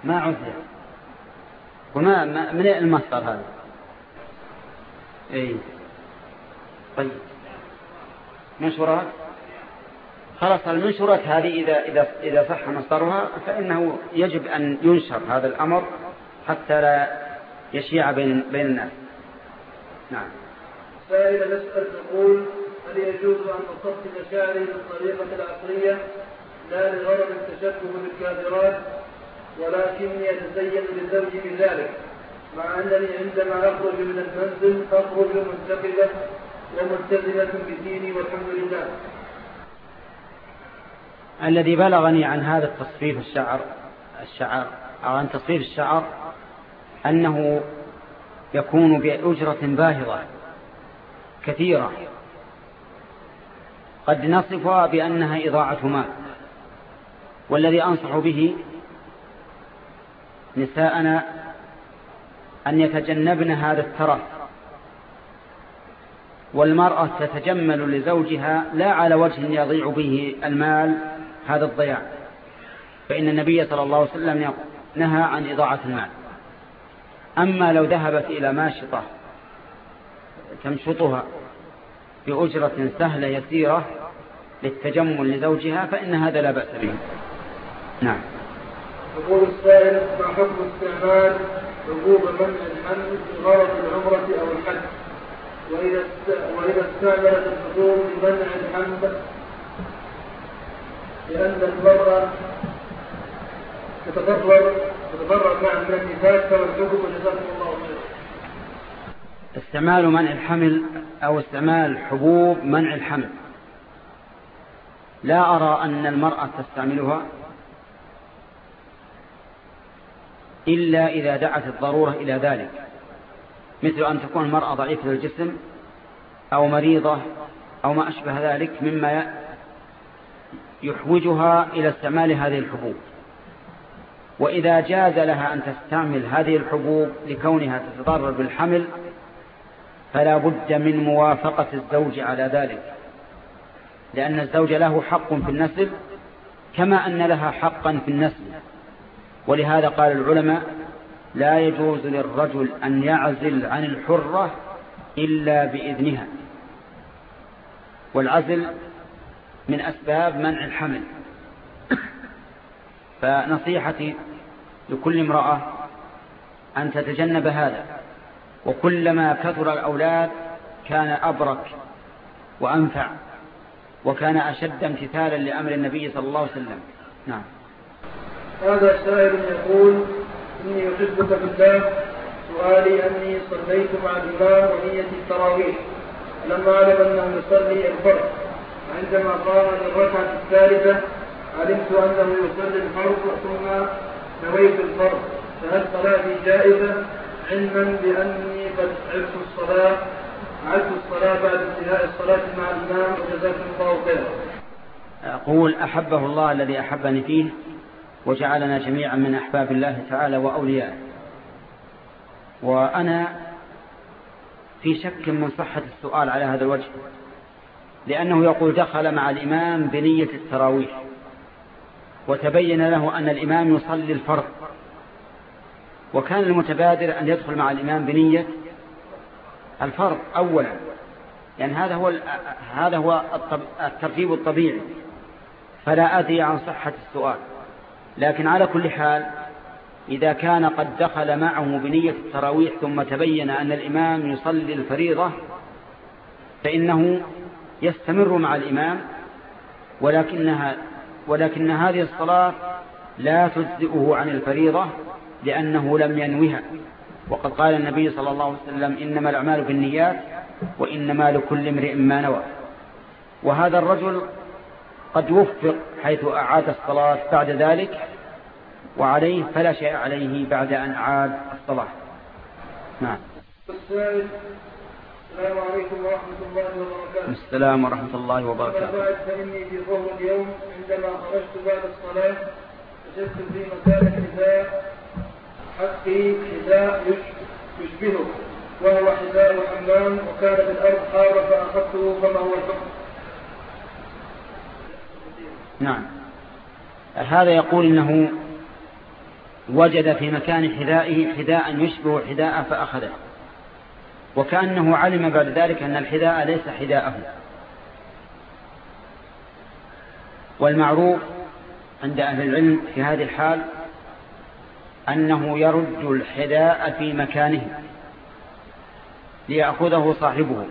ما عزها. وما من المصدر هذا؟ اي طيب. منشورات خلاص المنشورات هذه إذا, إذا, إذا صح مصدرها؟ فإنه يجب أن ينشر هذا الأمر حتى لا يشيع بين, بين الناس. نعم. سائل نسأل تقول هل يجوز أن أصفي شعري بالطريقة العصرية لا لغرض التشبه بالكافرات ولكني أتزين لزوجي بذلك مع أنني عندما أخرج من المنزل أخرج منتقلة وملتزمة بديني والحمد لله. الذي بلغني عن هذا التصفيف الشعر الشعر أو عن تصفيف الشعر أنه يكون بأجرة باهظة كثيرة. قد نصفها بأنها إضاعة ماء والذي أنصح به نساءنا أن يتجنبن هذا الترف. والمرأة تتجمل لزوجها لا على وجه يضيع به المال هذا الضياع. فإن النبي صلى الله عليه وسلم نهى عن إضاعة المال. أما لو ذهبت إلى ماشطة تمشطها بأجرة سهلة يسيرة للتجمل لزوجها فإن هذا لا بأس به. نعم. يقول السائل ما حكم استعمال حبوب منع الحمل في غرض العمرة أو الحج؟ وإذا وإذا استعملت الحبوب لمنع الحمل لأن المرأة تتضرر تتضرر مع من النفاس كما الحكم وجزاكم الله خيرا. استعمال منع الحمل أو استعمال حبوب منع الحمل لا أرى أن المرأة تستعملها إلا إذا دعت الضرورة إلى ذلك مثل أن تكون المرأة ضعيفة الجسم أو مريضة أو ما أشبه ذلك مما يحوجها إلى استعمال هذه الحبوب. وإذا جاز لها أن تستعمل هذه الحبوب لكونها تتضرر بالحمل فلا بد من موافقة الزوج على ذلك. لأن الزوج له حق في النسل كما أن لها حقا في النسل. ولهذا قال العلماء لا يجوز للرجل أن يعزل عن الحرة إلا بإذنها. والعزل من أسباب منع الحمل. فنصيحتي لكل امرأة أن تتجنب هذا. وكلما كثر الأولاد كان أبرك وأنفع وكان أشد امتثالا لأمر النبي صلى الله عليه وسلم. نعم. هذا سائل يقول إني أحبك بالله سؤالي أني صليت مع الإمام ونية التراويح. لما أعلم أنه يصلي الفرض عندما قام للركعة الثالثة علمت أنه يصلي الفرض ثم نويت الفرض. فهل صلاتي جائزة؟ علما بأني قد عرفت الصلاة عدت الصلاة بعد انتهاء الصلاة مع الإمام وجزاكم الله خيرا. أقول أحبه الله الذي أحبني فيه. وجعلنا جميعا من أحباب الله تعالى وأوليائه وأنا في شك من صحة السؤال على هذا الوجه لأنه يقول دخل مع الإمام بنية التراويح وتبين له أن الإمام يصلي الفرض. وكان المتبادر أن يدخل مع الإمام بنية الفرض أولا يعني هذا هو هذا هو الترتيب الطبيعي. فلا أدري عن صحة السؤال. لكن على كل حال إذا كان قد دخل معه بنية التراويح ثم تبين أن الإمام يصلي الفريضة فإنه يستمر مع الإمام ولكنها ولكن هذه الصلاة لا تجزئه عن الفريضة لأنه لم ينوها. وقد قال النبي صلى الله عليه وسلم إنما الأعمال بالنيات وإنما لكل امرئ ما نوى. وهذا الرجل قد وفق حيث أعاد الصلاة بعد ذلك وعليه فلا شيء عليه بعد أن أعاد الصلاة. نعم. السلام عليكم ورحمة الله وبركاته. السلام ورحمة الله وبركاته. فإني في ظهر اليوم عندما خرجت بعد الصلاة وجدت في مكان حذاء حقي حذاء يشبهه وهو حذاء حمام وكان بالأرض حار فأخذته فما هو الحكم؟ نعم. هذا يقول إنه وجد في مكان حذائه حذاء يشبه حذاء فأخذه. وكأنه علم بعد ذلك أن الحذاء ليس حذاءه. والمعروف عند أهل العلم في هذه الحال أنه يرد الحذاء في مكانه ليأخذه صاحبه.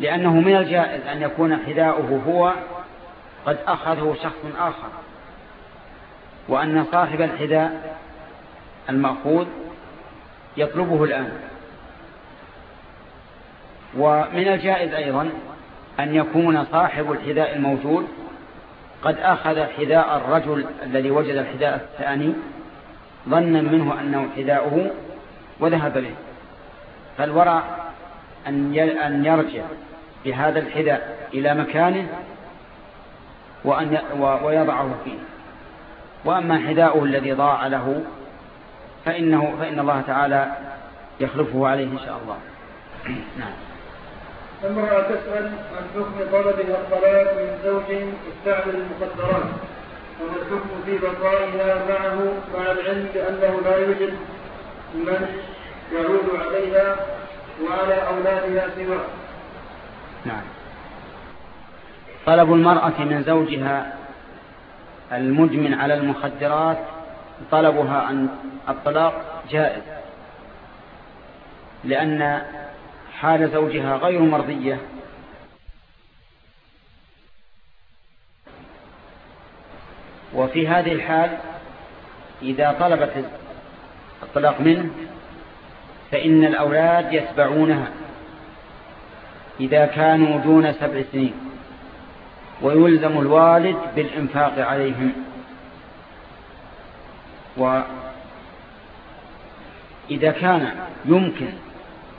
لأنه من الجائز أن يكون حذاؤه هو قد أخذه شخص آخر وأن صاحب الحذاء المأخوذ يطلبه الآن. ومن الجائز أيضا أن يكون صاحب الحذاء الموجود قد أخذ حذاء الرجل الذي وجد الحذاء الثاني ظنا منه أنه حذاؤه وذهب به. فالورع أن يرجع بهذا الحذاء إلى مكانه وأن ويضعه فيه. وأما حذاؤه الذي ضاع له فإنه فإن الله تعالى يخلفه عليه إن شاء الله. نعم. امرأة تسأل عن حكم طلبها الطلاق من زوج يستعمل المخدرات وما الحكم في بقائها معه مع العلم بأنه لا يوجد من يعود عليها وعلى أولادها سواه. نعم. طلب المرأة من زوجها المدمن على المخدرات طلبها عن الطلاق جائز لأن حال زوجها غير مرضية. وفي هذه الحال إذا طلبت الطلاق منه فإن الأولاد يتبعونها إذا كانوا دون سبع سنين. ويلزم الوالد بالإنفاق عليهم. وإذا كان يمكن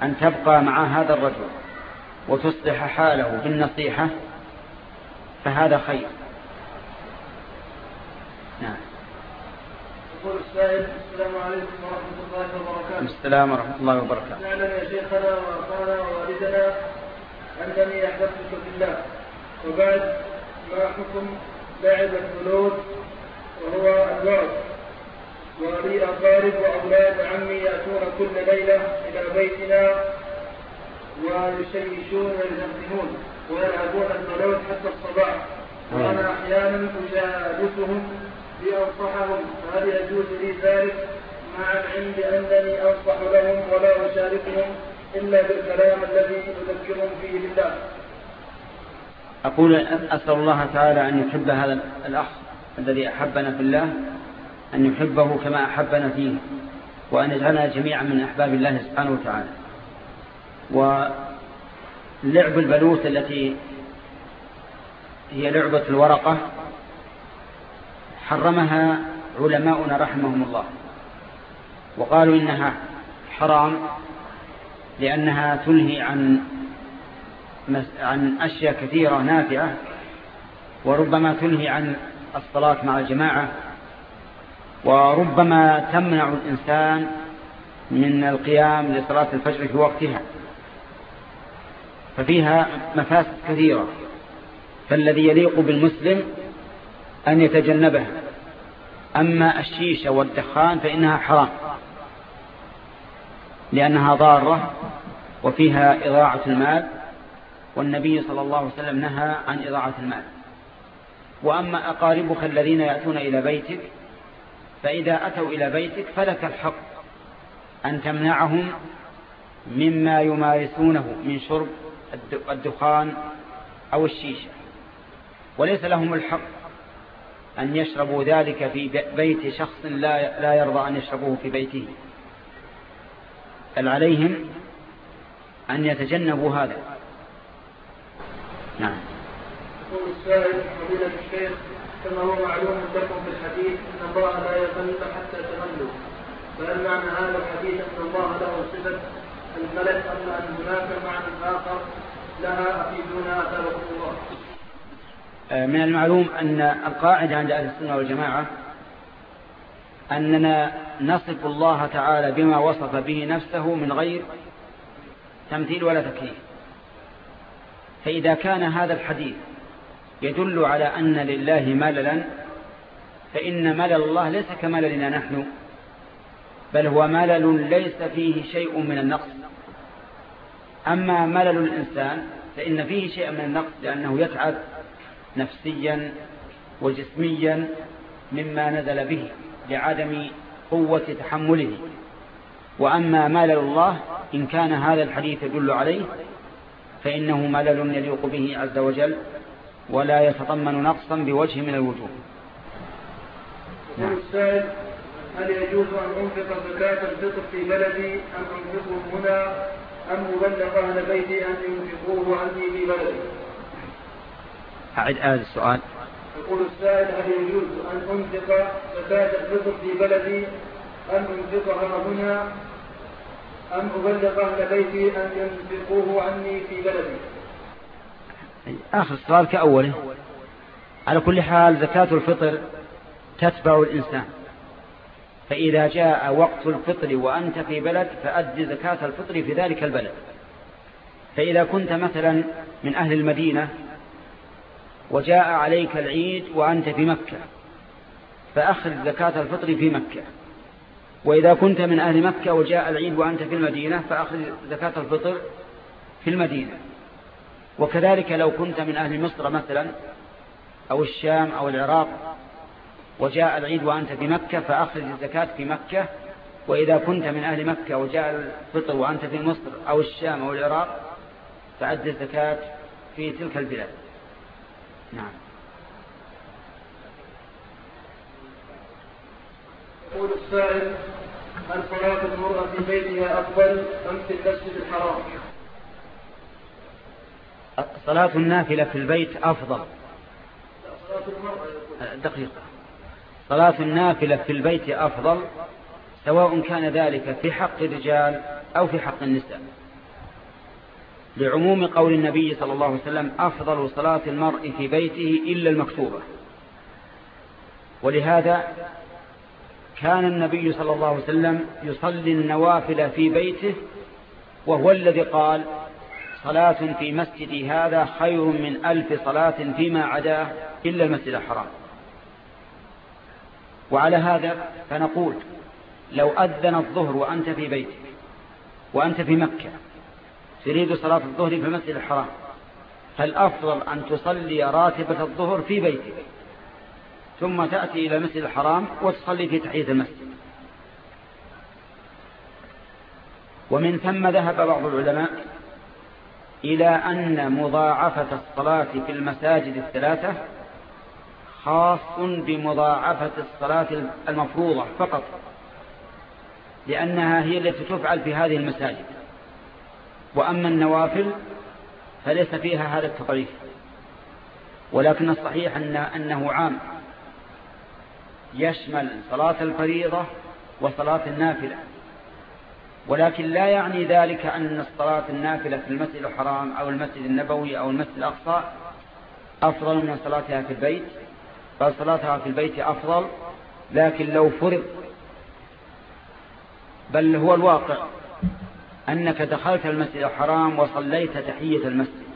أن تبقى مع هذا الرجل وتصلح حاله بالنصيحة فهذا خير. نعم. يقول السائل السلام عليكم ورحمة الله وبركاته. السلام ورحمة الله وبركاته. نعلم يا شيخنا وأخانا ووالدنا أنني أحببتك في الله. وبعد ما حكم لعب الثلوث وهو الوعد ولي أقارب وأولاد عمي يأتون كل ليلة إلى بيتنا ويشيشون ويزمزمون ويلعبون الثلوث حتى الصباح. وأنا أحيانا أجالسهم لأنصحهم فهل يجوز لي ذلك مع العلم بأنني أنصح لهم ولا أشاركهم إلا بالكلام الذي أذكرهم فيه بالله أقول أسأل الله تعالى أن يحب هذا الأخ الذي أحبنا في الله أن يحبه كما أحبنا فيه وأن يجعلنا جميعا من أحباب الله سبحانه وتعالى. ولعب البلوث التي هي لعبة الورقة حرمها علماؤنا رحمهم الله وقالوا إنها حرام لأنها تنهي عن عن أشياء كثيرة نافعة وربما تنهي عن الصلاة مع الجماعة وربما تمنع الإنسان من القيام لصلاة الفجر في وقتها. ففيها مفاسد كثيرة فالذي يليق بالمسلم أن يتجنبها. أما الشيشة والدخان فإنها حرام لأنها ضارة وفيها إضاعة المال. والنبي صلى الله عليه وسلم نهى عن إضاعة المال. وأما أقاربك الذين يأتون إلى بيتك فإذا أتوا إلى بيتك فلك الحق أن تمنعهم مما يمارسونه من شرب الدخان أو الشيشة. وليس لهم الحق أن يشربوا ذلك في بيت شخص لا لا يرضى أن يشربوه في بيته. بل عليهم أن يتجنبوا هذا. نعم. يقول السائل فضيلة الشيخ كما هو معلوم لكم في الحديث أن الله لا يظل حتى تملوا فهل معنى هذا الحديث أن الله له صفة؟ الملك أم أن هناك معنى آخر لها أفيدونا أثابكم الله؟ آه، من المعلوم أن القاعدة عند أهل السنة والجماعة أننا نصف الله تعالى بما وصف به نفسه من غير تمثيل ولا تكليف. فإذا كان هذا الحديث يدل على أن لله مللا فإن ملل الله ليس كمللنا نحن بل هو ملل ليس فيه شيء من النقص. أما ملل الإنسان فإن فيه شيء من النقص لأنه يتعب نفسيا وجسميا مما نزل به لعدم قوة تحمله. وأما ملل الله إن كان هذا الحديث يدل عليه فإنه ملل يليق به عز وجل ولا يتضمن نقصا بوجه من الوجوه. نعم. السائل هل يجوز أن أنفق زكاة الفطر في بلدي أم أنفقه هنا أم أبلغ أهل بيتي أن ينفقوه عني في بلدي؟ أعد هذا السؤال. يقول السائل هل يجوز أن أنفق زكاة الفطر في بلدي أم أنفقها هنا أم أبلغ أهل بيتي أن ينفقوه عني في بلدي. آخر السؤال كأوله على كل حال زكاة الفطر تتبع الإنسان. فإذا جاء وقت الفطر وأنت في بلد فأد زكاة الفطر في ذلك البلد. فإذا كنت مثلا من أهل المدينة وجاء عليك العيد وأنت في مكة فأخذ زكاة الفطر في مكة. وإذا كنت من أهل مكة وجاء العيد وأنت في المدينة فأخذ زكاة الفطر في المدينة. وكذلك لو كنت من أهل مصر مثلا أو الشام أو العراق وجاء العيد وأنت في مكة فأخذ الزكاة في مكة. وإذا كنت من أهل مكة وجاء الفطر وأنت في مصر أو الشام أو العراق فأد الزكاة في تلك البلاد. نعم. يقول السائل هل صلاة المرأة في بيتها أفضل أم في المسجد الحرام؟ صلاة النافلة في البيت أفضل. المرأة دقيقة. صلاة النافلة في البيت أفضل سواء كان ذلك في حق الرجال أو في حق النساء. لعموم قول النبي صلى الله عليه وسلم أفضل صلاة المرء في بيته إلا المكتوبة. ولهذا كان النبي صلى الله عليه وسلم يصلي النوافل في بيته وهو الذي قال صلاة في مسجدي هذا خير من ألف صلاة فيما عداه إلا المسجد الحرام. وعلى هذا فنقول لو أذن الظهر وأنت في بيتك وأنت في مكة تريد صلاة الظهر في المسجد الحرام فالأفضل أن تصلي راتبة الظهر في بيتك. ثم تأتي إلى المسجد الحرام وتصلي في تحية المسجد. ومن ثم ذهب بعض العلماء إلى أن مضاعفة الصلاة في المساجد الثلاثة خاص بمضاعفة الصلاة المفروضة فقط لأنها هي التي تفعل في هذه المساجد. وأما النوافل فليس فيها هذا التضعيف ولكن الصحيح أن أنه عام. يشمل صلاة الفريضة وصلاة النافلة. ولكن لا يعني ذلك أن الصلاة النافلة في المسجد الحرام أو المسجد النبوي أو المسجد الأقصى أفضل من صلاتها في البيت. بل صلاتها في البيت أفضل لكن لو فرض بل هو الواقع أنك دخلت المسجد الحرام وصليت تحية المسجد.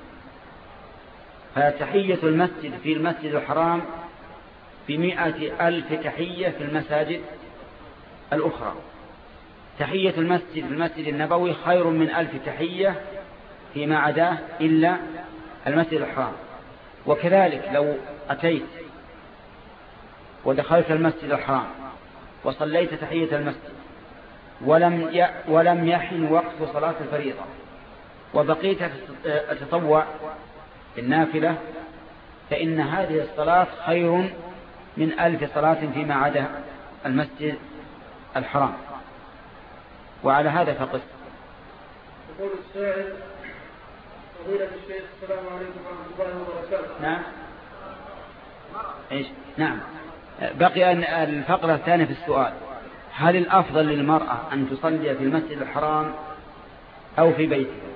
فتحية المسجد في المسجد الحرام بمئة ألف تحية في المساجد الأخرى. تحية المسجد المسجد النبوي خير من ألف تحية فيما عداه إلا المسجد الحرام. وكذلك لو أتيت ودخلت المسجد الحرام وصليت تحية المسجد ولم ولم يحن وقت صلاة الفريضة وبقيت أتطوع بالنافلة فإن هذه الصلاة خير من ألف صلاة فيما عدا المسجد الحرام. وعلى هذا فقس. يقول السائل فضيلة الشيخ السلام عليكم ورحمة الله وبركاته. نعم. إيش؟ نعم. بقي أن الفقرة الثانية في السؤال. هل الأفضل للمرأة أن تصلي في المسجد الحرام أو في بيتها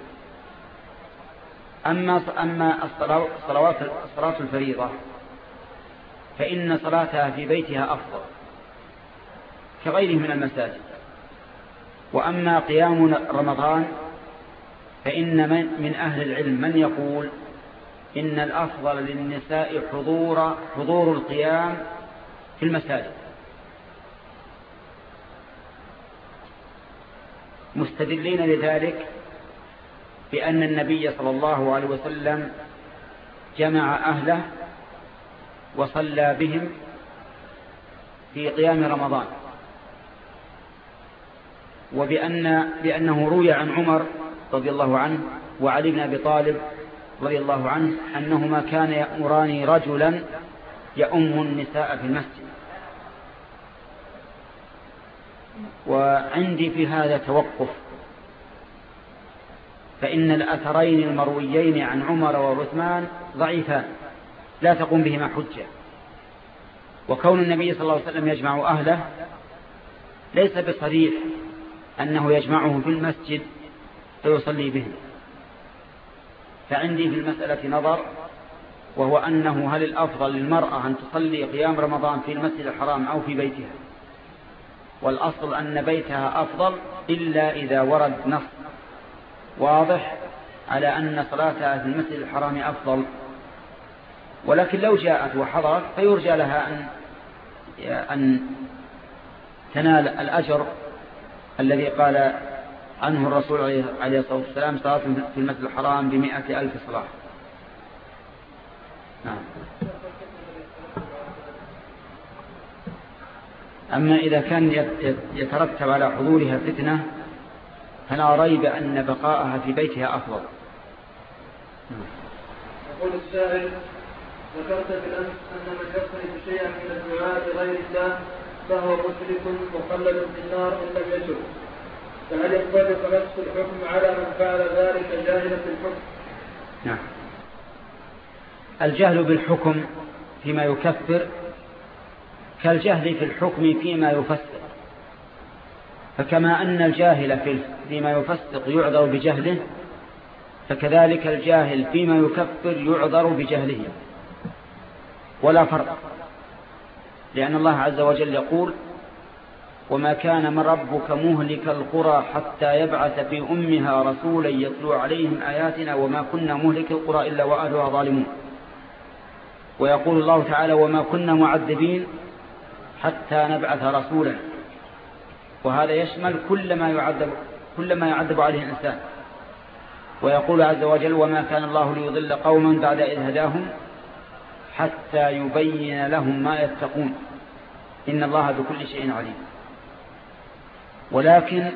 أما أما الصلوات الصلاة الفريضة فإن صلاتها في بيتها أفضل كغيره من المساجد. وأما قيام رمضان فإن من, من أهل العلم من يقول إن الأفضل للنساء حضور حضور القيام في المساجد. مستدلين لذلك بأن النبي صلى الله عليه وسلم جمع أهله وصلى بهم في قيام رمضان. وبأن بأنه روي عن عمر رضي الله عنه وعلي بن أبي طالب رضي الله عنه أنهما كان يأمران رجلا يؤم النساء في المسجد. وعندي في هذا توقف. فإن الأثرين المرويين عن عمر وعثمان ضعيفان. لا تقوم بهما حجة. وكون النبي صلى الله عليه وسلم يجمع أهله ليس بصريح أنه يجمعهم في المسجد فيصلي بهم. فعندي في المسألة نظر وهو أنه هل الأفضل للمرأة أن تصلي قيام رمضان في المسجد الحرام أو في بيتها؟ والأصل أن بيتها أفضل إلا إذا ورد نص واضح على أن صلاتها في المسجد الحرام أفضل. ولكن لو جاءت وحضرت فيرجى لها أن أن تنال الأجر الذي قال عنه الرسول عليه الصلاة والسلام صلاة في المسجد الحرام بمئة ألف صلاة. نعم. أما إذا كان يترتب على حضورها فتنة فلا ريب أن بقاءها في بيتها أفضل. يقول السائل ذكرت بالأمس أن من يصرف شيئا من الدعاء لغير الله فهو مشرك مخلد في النار إن لم يتب. فهل ينطبق نفس الحكم على من فعل ذلك جاهلا بالحكم؟ نعم. الجهل بالحكم فيما يكفر كالجهل في الحكم فيما يفسق. فكما أن الجاهل فيما يفسق يعذر بجهله فكذلك الجاهل فيما يكفر يعذر بجهله. ولا فرق. لأن الله عز وجل يقول وما كان من ربك مهلك القرى حتى يبعث في أمها رسولا يتلو عليهم آياتنا وما كنا مهلك القرى إلا وأهلها ظالمون. ويقول الله تعالى وما كنا معذبين حتى نبعث رسولا. وهذا يشمل كل ما يعذب كل ما يعذب عليه الإنسان. ويقول عز وجل وما كان الله ليضل قوما بعد إذ هداهم حتى يبين لهم ما يتقون. إن الله بكل شيء عليم. ولكن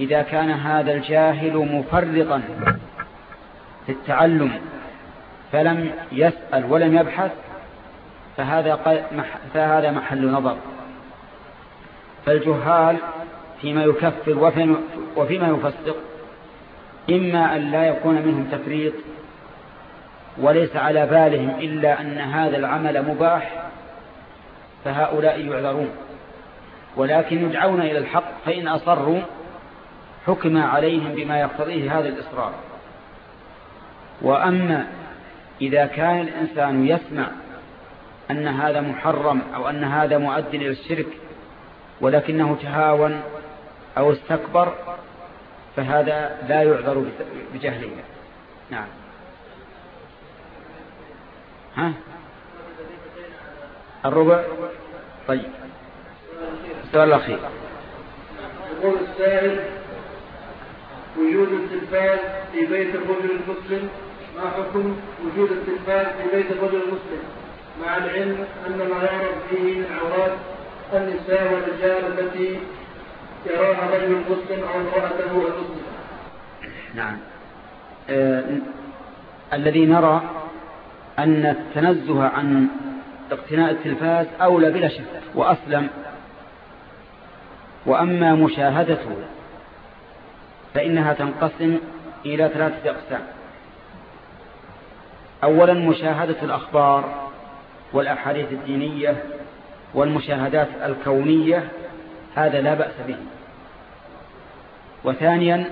إذا كان هذا الجاهل مفرطا في التعلم فلم يسأل ولم يبحث فهذا, فهذا محل نظر. فالجهال فيما يكفر وفيما يفسق إما أن لا يكون منهم تفريط وليس على بالهم إلا أن هذا العمل مباح فهؤلاء يعذرون. ولكن يدعون إلى الحق فإن أصروا حكم عليهم بما يقتضيه هذا الإصرار. وأما إذا كان الإنسان يسمع أن هذا محرم أو أن هذا مؤد إلى الشرك ولكنه تهاون أو استكبر فهذا لا يعذر بجهله. نعم. ها؟ الربع؟ طيب. السؤال الأخير. يقول السائل وجود التلفاز في بيت الرجل المسلم ما حكم وجود التلفاز في بيت الرجل المسلم؟ مع العلم أن ما يعرض فيه من عورات النساء والرجال التي يراها الرجل المسلم أو امرأته المسلمة. نعم. آه الذي نرى أن التنزه عن اقتناء التلفاز أولى بلا شك وأسلم. وأما مشاهدته فإنها تنقسم إلى ثلاثة أقسام. أولا مشاهدة الأخبار والأحاديث الدينية والمشاهدات الكونية هذا لا بأس به. وثانيا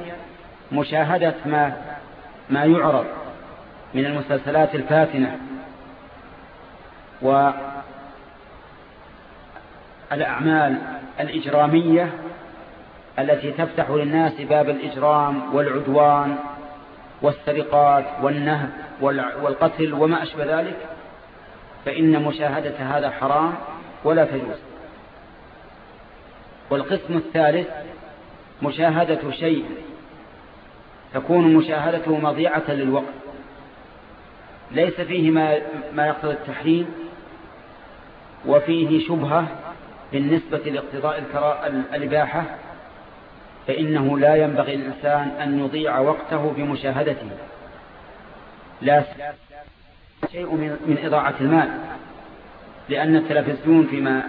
مشاهدة ما ما يعرض من المسلسلات الفاتنة. والأعمال الإجرامية التي تفتح للناس باب الإجرام والعدوان والسرقات والنهب والقتل وما أشبه ذلك فإن مشاهدة هذا حرام ولا تجوز. والقسم الثالث مشاهدة شيء تكون مشاهدته مضيعة للوقت. ليس فيه ما, ما يقتضي التحريم وفيه شبهة بالنسبة لاقتضاء الإباحة فإنه لا ينبغي الإنسان أن يضيع وقته بمشاهدته. لا شيء من إضاعة المال لأن التلفزيون فيما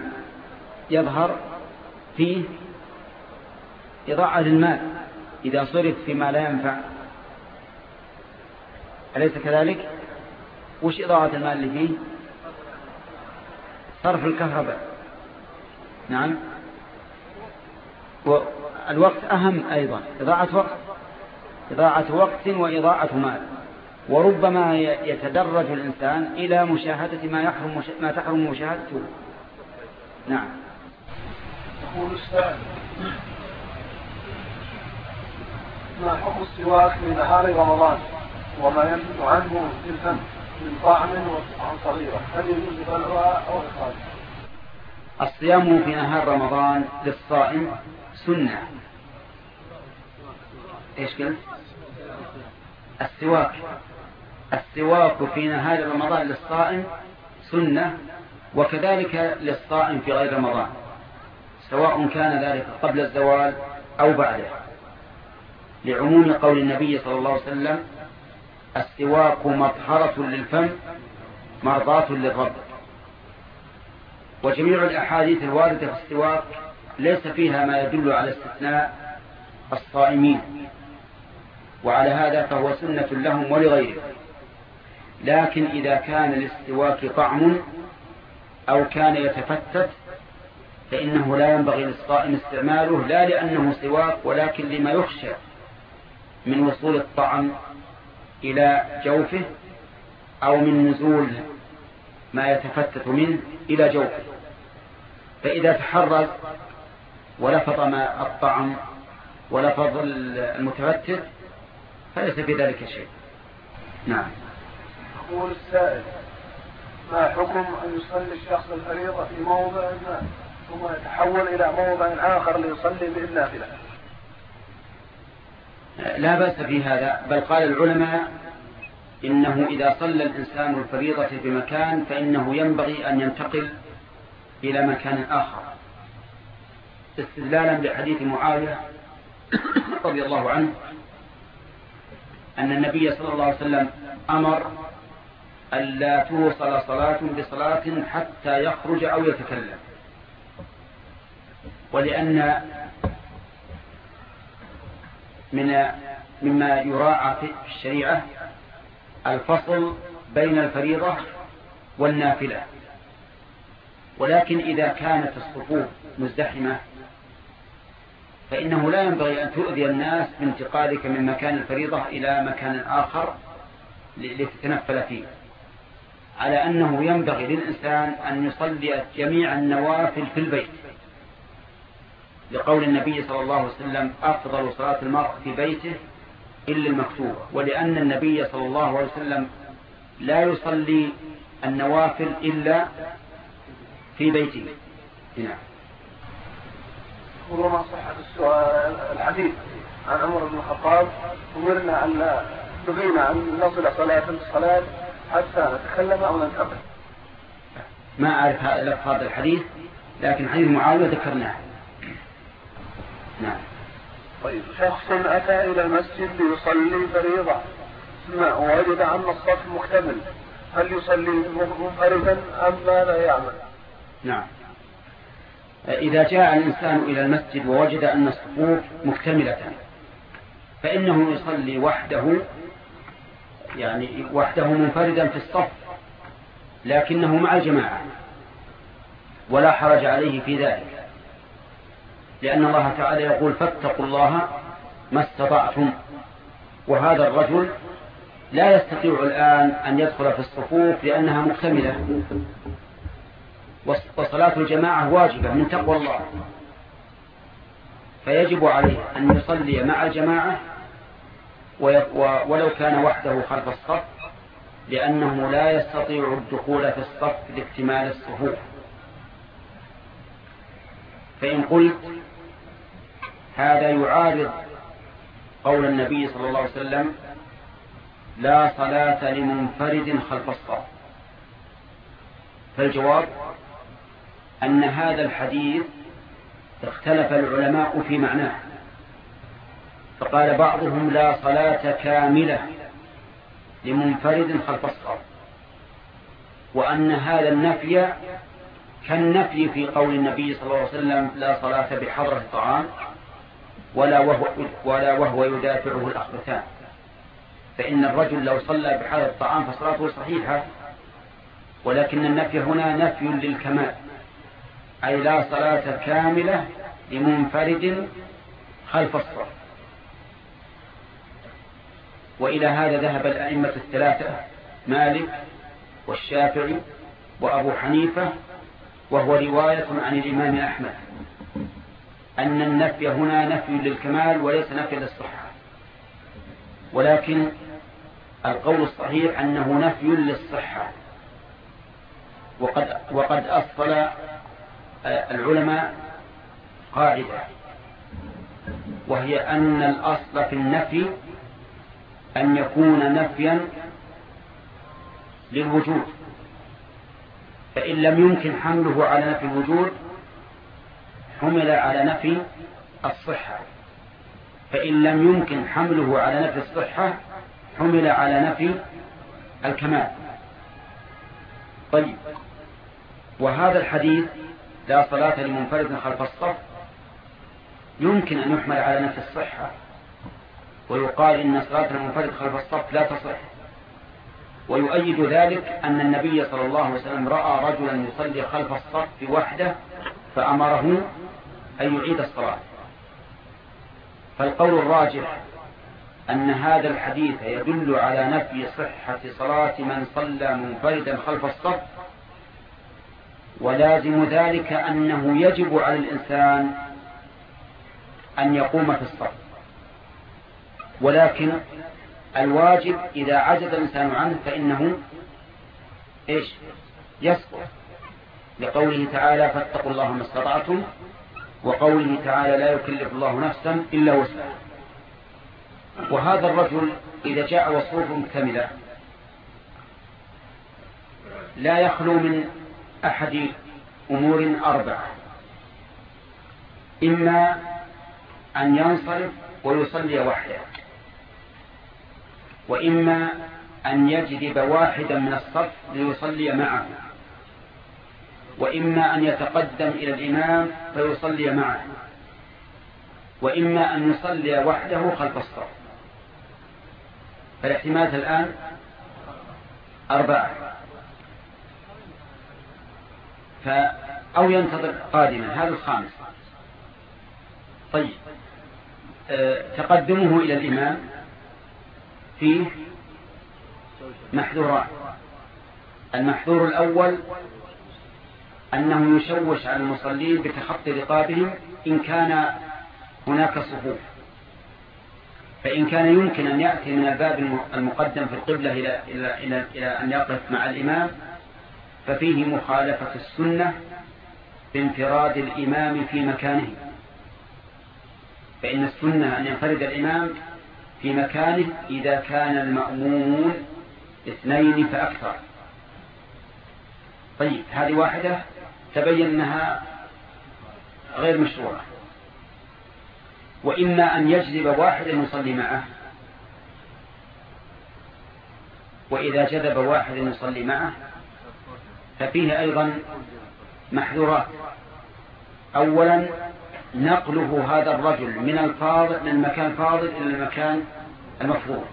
يظهر فيه إضاعة للمال. إذا صرف فيما لا ينفع أليس كذلك؟ وش إضاعة المال اللي فيه؟ صرف الكهرباء. نعم. والوقت أهم أيضا إضاعة وقت. إضاعة وقت وإضاعة مال. وربما يتدرج الإنسان إلى مشاهدة ما يحرم ما تحرم مشاهدته. نعم. يقول السائل ما حكم السواك في نهار رمضان؟ وما ينبت عنه في الفم؟ من طعم صغيرة. هل يجوز بلعها أو إخراجها؟ الصيام في نهار رمضان للصائم سنة. إيش قلت؟ السواك. السواك في نهار رمضان للصائم سنة وكذلك للصائم في غير رمضان. سواء كان ذلك قبل الزوال أو بعده. لعموم قول النبي صلى الله عليه وسلم السواك مطهرة للفم مرضاة للرب. وجميع الأحاديث الواردة في السواك ليس فيها ما يدل على استثناء الصائمين. وعلى هذا فهو سنة لهم ولغيرهم. لكن إذا كان للسواك طعم أو كان يتفتت فإنه لا ينبغي للصائم استعماله لا لأنه سواك ولكن لما يخشى من وصول الطعم إلى جوفه أو من نزول ما يتفتت منه إلى جوفه. فإذا تحرز ولفظ ما الطعم ولفظ المتفتت فليس في ذلك شيء. نعم. يقول السائل ما حكم أن يصلي الشخص الفريضة في موضع ما ثم يتحول إلى موضع آخر ليصلي بالنافلة لا بأس في هذا بل قال العلماء إنه إذا صلى الإنسان الفريضة في مكان فإنه ينبغي أن ينتقل إلى مكان آخر. استدلالا بحديث معاوية رضي الله عنه أن النبي صلى الله عليه وسلم أمر ألا توصل صلاة بصلاة حتى يخرج أو يتكلم ولأن من مما يراعى في الشريعة الفصل بين الفريضة والنافلة. ولكن إذا كانت الصفوف مزدحمة فإنه لا ينبغي أن تؤذي الناس بانتقالك من مكان الفريضة إلى مكان آخر لتتنفل فيه. على أنه ينبغي للإنسان أن يصلي جميع النوافل في البيت. لقول النبي صلى الله عليه وسلم أفضل صلاة المرء في بيته إلا المكتوبة. ولأن النبي صلى الله عليه وسلم لا يصلي النوافل إلا في بيته. نعم. صحة السؤال الحديث عن عمر بن الخطاب. أمرنا أن لا نبغينا أن نصل صلاة الصلاة حتى نتكلم أو ننتقل. ما أعرف هذا الحديث لكن حديث معاوية ذكرناه. نعم. طيب شخص أتى إلى المسجد ليصلي فريضة ثم وجد أن الصف مكتمل. هل يصلي منفردا أم ماذا يعمل؟ نعم. إذا جاء الإنسان إلى المسجد ووجد أن الصفوف مكتملة فإنه يصلي وحده يعني وحده منفردا في الصف لكنه مع الجماعة ولا حرج عليه في ذلك. لأن الله تعالى يقول فاتقوا الله ما استطعتم. وهذا الرجل لا يستطيع الآن أن يدخل في الصفوف لأنها مكتملة. وصلاة الجماعة واجبة من تقوى الله. فيجب عليه أن يصلي مع الجماعة ولو كان وحده خلف الصف لأنه لا يستطيع الدخول في الصف لاكتمال الصفوف. فإن قلت هذا يعارض قول النبي صلى الله عليه وسلم لا صلاة لمنفرد خلف الصف فالجواب أن هذا الحديث اختلف العلماء في معناه. فقال بعضهم لا صلاة كاملة لمنفرد خلف الصف وأن هذا النفي كالنفي في قول النبي صلى الله عليه وسلم لا صلاة بحضرة الطعام. ولا وهو, ولا وهو يدافعه الأخبثان. فإن الرجل لو صلى بحضرة الطعام فصلاته صحيحة ولكن النفي هنا نفي للكمال أي لا صلاة كاملة لمنفرد خلف الصف. وإلى هذا ذهب الأئمة الثلاثة مالك والشافعي وأبو حنيفة وهو رواية عن الإمام أحمد. أن النفي هنا نفي للكمال وليس نفي للصحة. ولكن القول الصحيح أنه نفي للصحة. وقد, وقد أصل العلماء قاعدة. وهي أن الأصل في النفي أن يكون نفيا للوجود. فإن لم يمكن حمله على نفي الوجود حمل على نفي الصحة. فإن لم يمكن حمله على نفي الصحة حمل على نفي الكمال. طيب. وهذا الحديث لا صلاة لمنفرد خلف الصف. يمكن أن يحمل على نفي الصحة. ويقال إن صلاة المنفرد خلف الصف لا تصح. ويؤيد ذلك أن النبي صلى الله عليه وسلم رأى رجلا يصلي خلف الصف وحده فأمره أن يعيد الصلاة. فالقول الراجح أن هذا الحديث يدل على نفي صحة صلاة من صلى منفردا خلف الصف ولازم ذلك أنه يجب على الإنسان أن يقوم في الصف. ولكن الواجب إذا عجز الإنسان عنه فإنه إيش؟ يسقط. لقوله تعالى فاتقوا الله ما استطعتم وقوله تعالى لا يكلف الله نفسا إلا وسعها. وهذا الرجل إذا جاء وصوف مكتملة لا يخلو من أحد أمور أربعة. إما أن ينصرف ويصلي وحده. وإما أن يجذب واحدا من الصف ليصلي معه. وإما أن يتقدم إلى الإمام فيصلي معه وإما أن يصلي وحده خلف الصف. فالاحتمالات الآن أربعة. ف أو ينتظر قادما هذا الخامس. طيب. أه تقدمه إلى الإمام فيه محذوران. المحذور الأول أنه يشوش على المصلين بتخطي رقابهم إن كان هناك صفوف. فإن كان يمكن أن يأتي من الباب المقدم في القبلة إلى, إلى, إلى, إلى أن يقف مع الإمام ففيه مخالفة السنة بانفراد الإمام في مكانه. فإن السنة أن ينفرد الإمام في مكانه إذا كان المأمومون اثنين فأكثر. طيب هذه واحدة. تبين أنها غير مشروعة. وإما أن يجذب واحدا يصلي معه. وإذا جذب واحدا يصلي معه ففيه أيضا محذورات. أولا نقله هذا الرجل من الفاضل من المكان الفاضل إلى المكان المفروض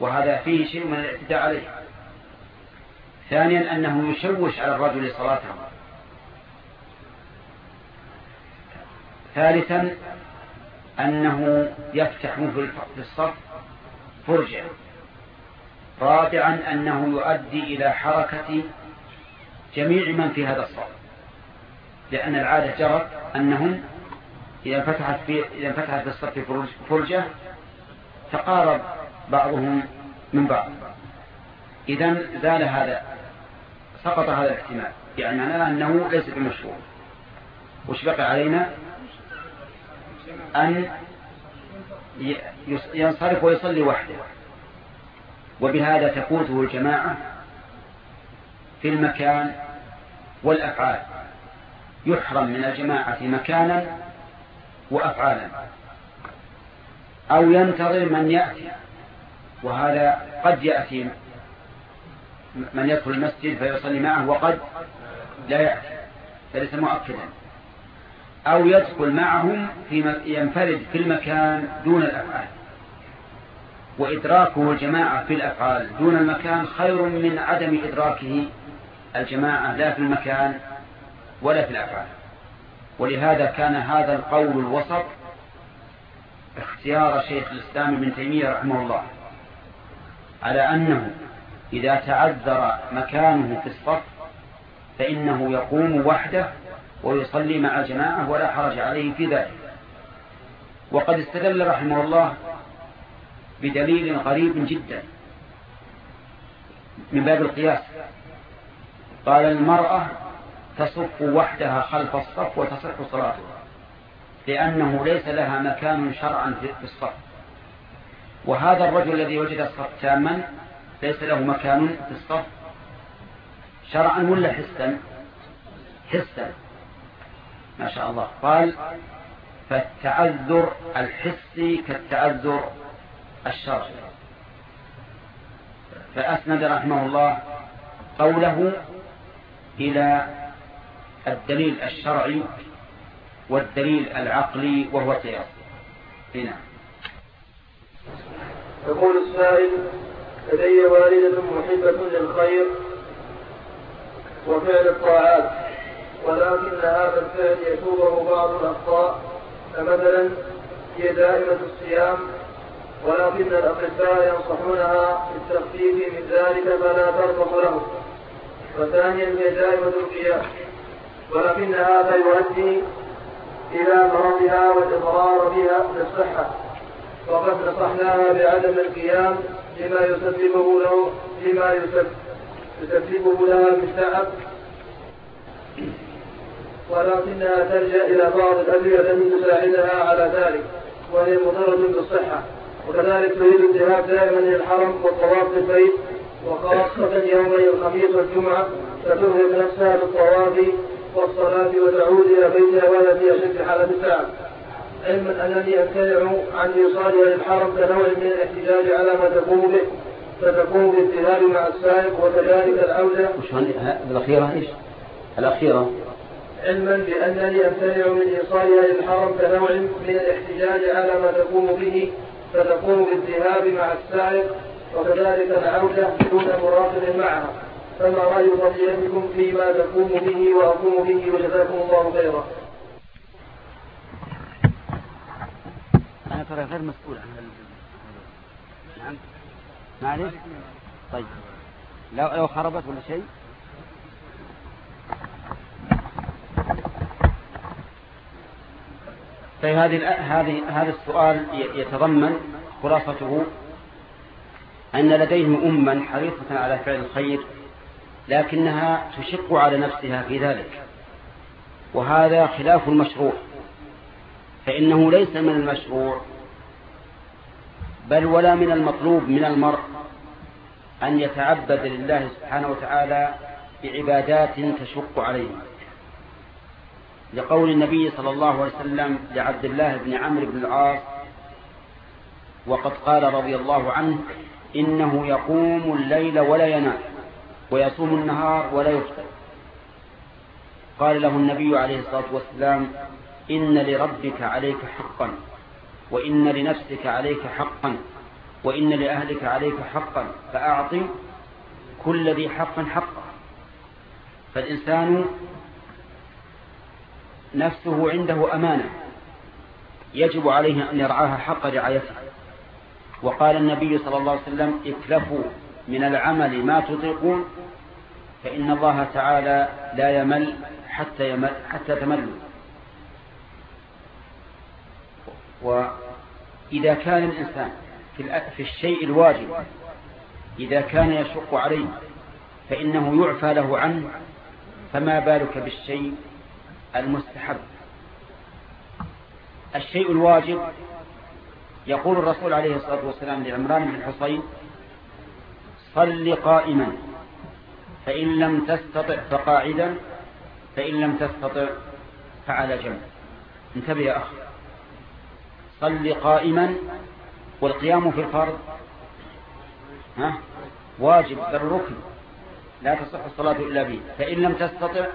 وهذا فيه شيء من الاعتداء عليه. ثانيا أنه يشوش على الرجل صلاته. ثالثا أنه يفتح في الصف فرجة رابعا أنه يؤدي إلى حركة جميع من في هذا الصف. لأن العادة جرت أنهم إذا فتحت في إذا فتحت في الصف فرجة تقارب بعضهم من بعض. إذا زال هذا سقط هذا الاحتمال. يعني معناه أنه ليس بمشروع. وش بقي علينا؟ أن ينصرف ويصلي وحده. وبهذا تفوته الجماعة في المكان والأفعال. يحرم من الجماعة مكانا وأفعالا. أو ينتظر من يأتي. وهذا قد يأتي من يدخل المسجد فيصلي معه وقد لا يأتي. فليس مؤكدا. أو يدخل معهم في ينفرد في المكان دون الأفعال. وإدراكه الجماعة في الأفعال دون المكان خير من عدم إدراكه الجماعة لا في المكان ولا في الأفعال. ولهذا كان هذا القول الوسط اختيار شيخ الإسلام ابن تيمية رحمه الله على أنه إذا تعذر مكانه في الصف فإنه يقوم وحده ويصلي مع الجماعة ولا حرج عليه في ذلك. وقد استدل رحمه الله بدليل غريب جدا من باب القياس. قال المرأة تصف وحدها خلف الصف وتصح صلاتها لأنه ليس لها مكان شرعا في الصف. وهذا الرجل الذي وجد الصف تاما ليس له مكان في الصف. شرعا ولا حسا؟ حسا. ما شاء الله. قال فالتعذر الحسي كالتعذر الشرعي. فأسند رحمه الله قوله إلى الدليل الشرعي والدليل العقلي وهو القياس هنا يقول السائل لدي والدة محبة للخير وفعل الطاعات. ولكن هذا الفعل يتوبه بعض الأخطاء فمثلا هي دائمة الصيام ولكن الأطباء ينصحونها بالتخفيف من ذلك فلا ترضخ له. وثانيا هي دائمة القيام ولكن هذا يؤدي إلى مرضها والإضرار بها بالصحة. وقد نصحناها بعدم القيام لما يسببه له لما يسببه لها من تعب ولكنها تلجأ إلى بعض الأدوية التي تساعدها على ذلك وهي مضرة بالصحة وكذلك تريد الذهاب دائما إلى الحرم والطواف بالبيت وخاصة يومي الخميس والجمعة فترهق نفسها بالطواف والصلاة وتعود إلى بيتها وهي في أشد حالة التعب. علما أنني أمتنع عن إيصالها للحرم كنوع من الاحتجاج على ما تقوم به فتقوم بالذهاب مع السائق وكذلك العودة. وش الأخيرة إيش؟ الأخيرة علما بأنني أمتنع من إيصالها للحرم كنوع من الاحتجاج على ما تقوم به فتقوم بالذهاب مع السائق وكذلك العودة دون مراقب معها فما رأي فضيلتكم فيما تقوم به وأقوم به؟ وجزاكم الله خيرا. أنا ترى غير مسؤول عن نعم. معلش؟ طيب. لو لو خربت ولا شيء؟ طيب هذه هذه هذا السؤال يتضمن خلاصته أن لديهم أما حريصة على فعل الخير لكنها تشق على نفسها في ذلك وهذا خلاف المشروع فإنه ليس من المشروع بل ولا من المطلوب من المرء أن يتعبد لله سبحانه وتعالى بعبادات تشق عليه لقول النبي صلى الله عليه وسلم لعبد الله بن عمرو بن العاص وقد قال رضي الله عنه إنه يقوم الليل ولا ينام ويصوم النهار ولا يفطر. قال له النبي عليه الصلاة والسلام إن لربك عليك حقا وإن لنفسك عليك حقا وإن لأهلك عليك حقا فأعطي كل ذي حق حقه. فالإنسان نفسه عنده أمانة. يجب عليه أن يرعاها حق رعايتها وقال النبي صلى الله عليه وسلم اكلفوا من العمل ما تطيقون فإن الله تعالى لا يمل حتى, يمل حتى تملوا. وإذا كان الإنسان في الشيء الواجب إذا كان يشق عليه فإنه يعفى له عنه فما بالك بالشيء؟ المستحب. الشيء الواجب يقول الرسول عليه الصلاة والسلام لعمران بن الحصين صل قائما فإن لم تستطع فقاعدا فإن لم تستطع فعلى جنب. انتبه يا أخي. صل قائما والقيام في الفرض ها؟ واجب بل ركن لا تصح الصلاة إلا به. فإن لم تستطع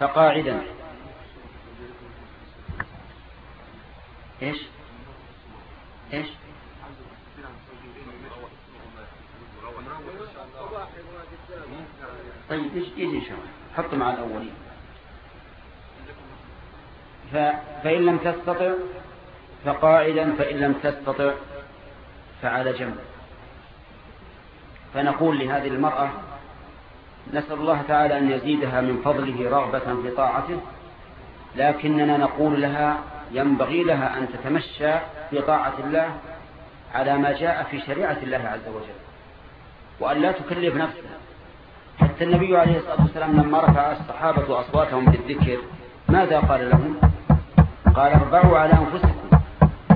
فقاعدا. إيش؟ إيش؟ طيب إيش؟ يجي إن شاء الله. حط مع الأولين. ف... فإن لم تستطع فقاعدا فإن لم تستطع فعلى جنب. فنقول لهذه المرأة نسأل الله تعالى أن يزيدها من فضله رغبة في طاعته لكننا نقول لها ينبغي لها أن تتمشى في طاعة الله على ما جاء في شريعة الله عز وجل وأن لا تكلف نفسها. حتى النبي عليه الصلاة والسلام لما رفع الصحابة أصواتهم بالذكر ماذا قال لهم؟ قال اربعوا على أنفسكم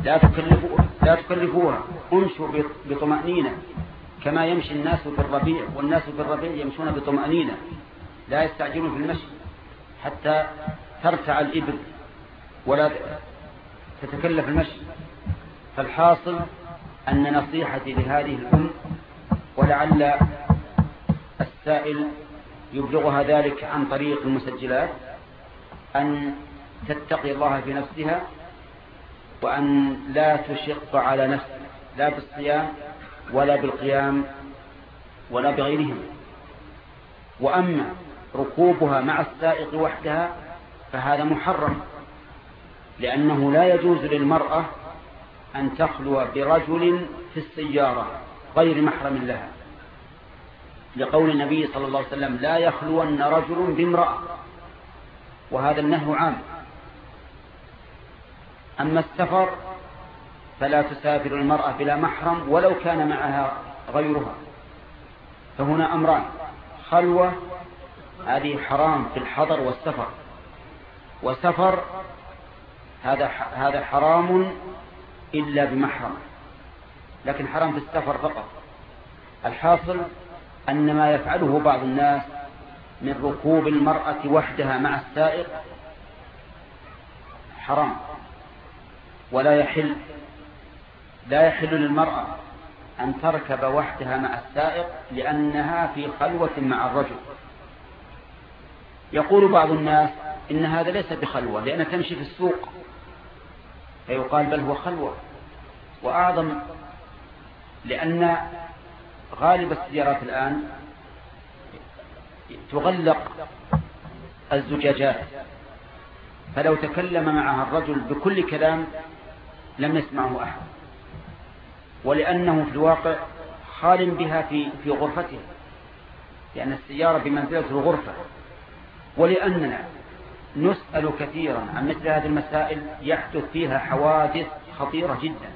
لا تكلفوا لا تكلفوها امشوا بطمأنينة كما يمشي الناس في الربيع والناس في الربيع يمشون بطمأنينة لا يستعجلون في المشي حتى ترتع الإبل ولا تتكلف المشي. فالحاصل أن نصيحتي لهذه الأم ولعل السائل يبلغها ذلك عن طريق المسجلات أن تتقي الله في نفسها وأن لا تشق على نفسها لا بالصيام ولا بالقيام ولا بغيرهم. وأما ركوبها مع السائق وحدها فهذا محرم لأنه لا يجوز للمرأة أن تخلو برجل في السيارة غير محرم لها. لقول النبي صلى الله عليه وسلم لا يخلون رجل بامرأة. وهذا النهي عام. أما السفر فلا تسافر المرأة بلا محرم ولو كان معها غيرها. فهنا أمران. خلوة هذه حرام في الحضر والسفر. وسفر هذا هذا حرام إلا بمحرم. لكن حرام في السفر فقط. الحاصل أن ما يفعله بعض الناس من ركوب المرأة وحدها مع السائق حرام. ولا يحل لا يحل للمرأة أن تركب وحدها مع السائق لأنها في خلوة مع الرجل. يقول بعض الناس إن هذا ليس بخلوة لأنها تمشي في السوق. فيقال بل هو خلوة. وأعظم لأن غالب السيارات الآن تغلق الزجاجات. فلو تكلم معها الرجل بكل كلام لم يسمعه أحد. ولأنه في الواقع خال بها في في غرفته لأن السيارة بمنزلة الغرفة. ولأننا نسأل كثيرا عن مثل هذه المسائل يحدث فيها حوادث خطيرة جدا.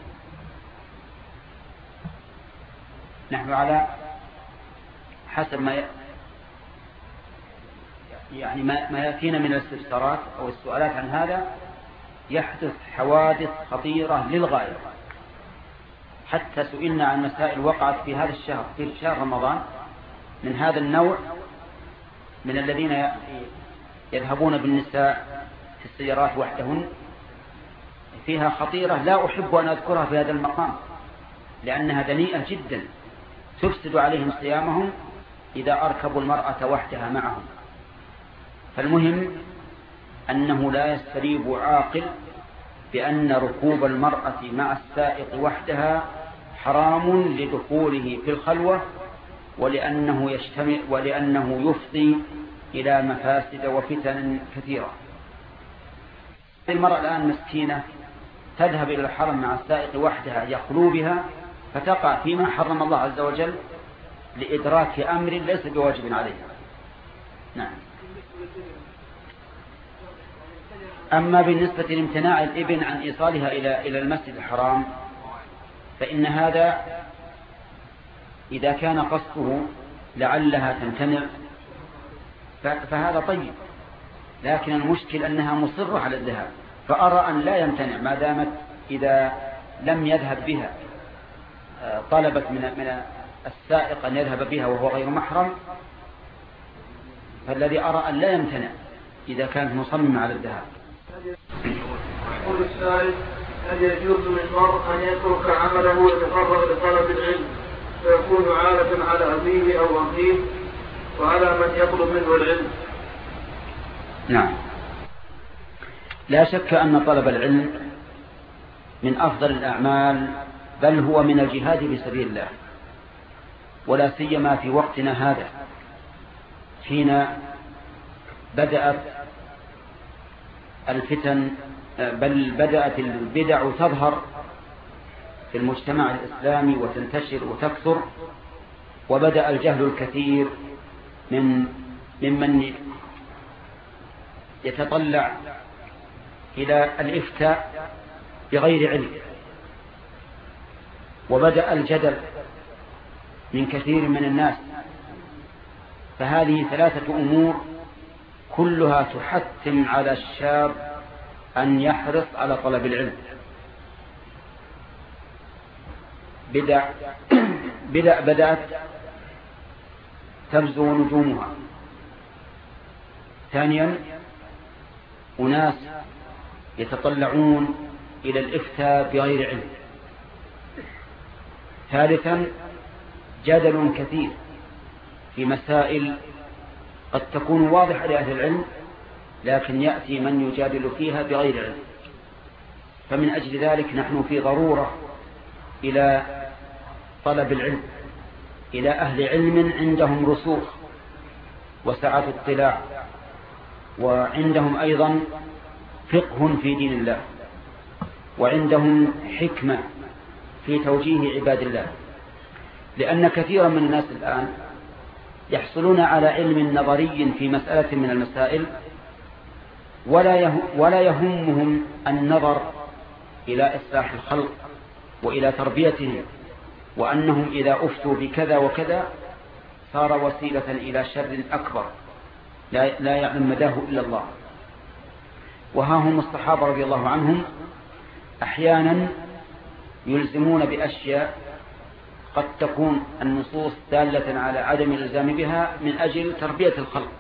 نحن على حسب ما يعني ما, يأتينا من الاستفسارات أو السؤالات عن هذا يحدث حوادث خطيرة للغاية. حتى سئلنا عن مسائل وقعت في هذا الشهر في شهر رمضان من هذا النوع من الذين يذهبون بالنساء في السيارات وحدهن. فيها خطيرة لا أحب أن أذكرها في هذا المقام لأنها دنيئة جدا. تفسد عليهم صيامهم إذا أركبوا المرأة وحدها معهم. فالمهم أنه لا يستريب عاقل بأن ركوب المرأة مع السائق وحدها حرام لدخوله في الخلوة ولأنه يجتمع ولأنه يفضي إلى مفاسد وفتن كثيرة. المرأة الآن مسكينة تذهب إلى الحرم مع السائق وحدها يخلو بها فتقع فيما حرم الله عز وجل لإدراك أمر ليس بواجب عليها. نعم. أما بالنسبة لامتناع الإبن عن إيصالها إلى إلى المسجد الحرام فإن هذا إذا كان قصده لعلها تمتنع فهذا طيب. لكن المشكل أنها مصرة على الذهاب فأرى أن لا يمتنع ما دامت إذا لم يذهب بها آه، طلبت من السائق أن يذهب بها وهو غير محرم فالذي أرى أن لا يمتنع إذا كانت مصممة على الذهاب. هل يجوز للمرء أن يترك عمله ويتفرغ لطلب العلم فيكون عالة على أبيه أو أخيه وعلى من يطلب منه العلم. نعم. لا شك أن طلب العلم من أفضل الأعمال بل هو من الجهاد في سبيل الله ولا سيما في وقتنا هذا حين بدأت الفتن بل بدأت البدع تظهر في المجتمع الإسلامي وتنتشر وتكثر وبدأ الجهل الكثير من ممن يتطلع إلى الإفتاء بغير علم. وبدأ الجدل من كثير من الناس. فهذه ثلاثة أمور كلها تحتم على الشاب أن يحرص على طلب العلم. بدع بدع بدأت تبزو نجومها. ثانيا أناس يتطلعون إلى الإفتاء بغير علم. ثالثا جدل كثير في مسائل قد تكون واضحة لأهل العلم لكن يأتي من يجادل فيها بغير علم. فمن أجل ذلك نحن في ضرورة إلى طلب العلم إلى أهل علم عندهم رسوخ وسعة اطلاع وعندهم أيضا فقه في دين الله وعندهم حكمة في توجيه عباد الله. لأن كثيرا من الناس الآن يحصلون على علم نظري في مسألة من المسائل ولا ولا يهمهم النظر إلى إصلاح الخلق وإلى تربيتهم وأنهم إذا أفتوا بكذا وكذا صار وسيلة إلى شر أكبر لا, لا يعلم مداه إلا الله. وها هم الصحابة رضي الله عنهم أحيانا يلزمون بأشياء قد تكون النصوص دالة على عدم الإلزام بها من أجل تربية الخلق.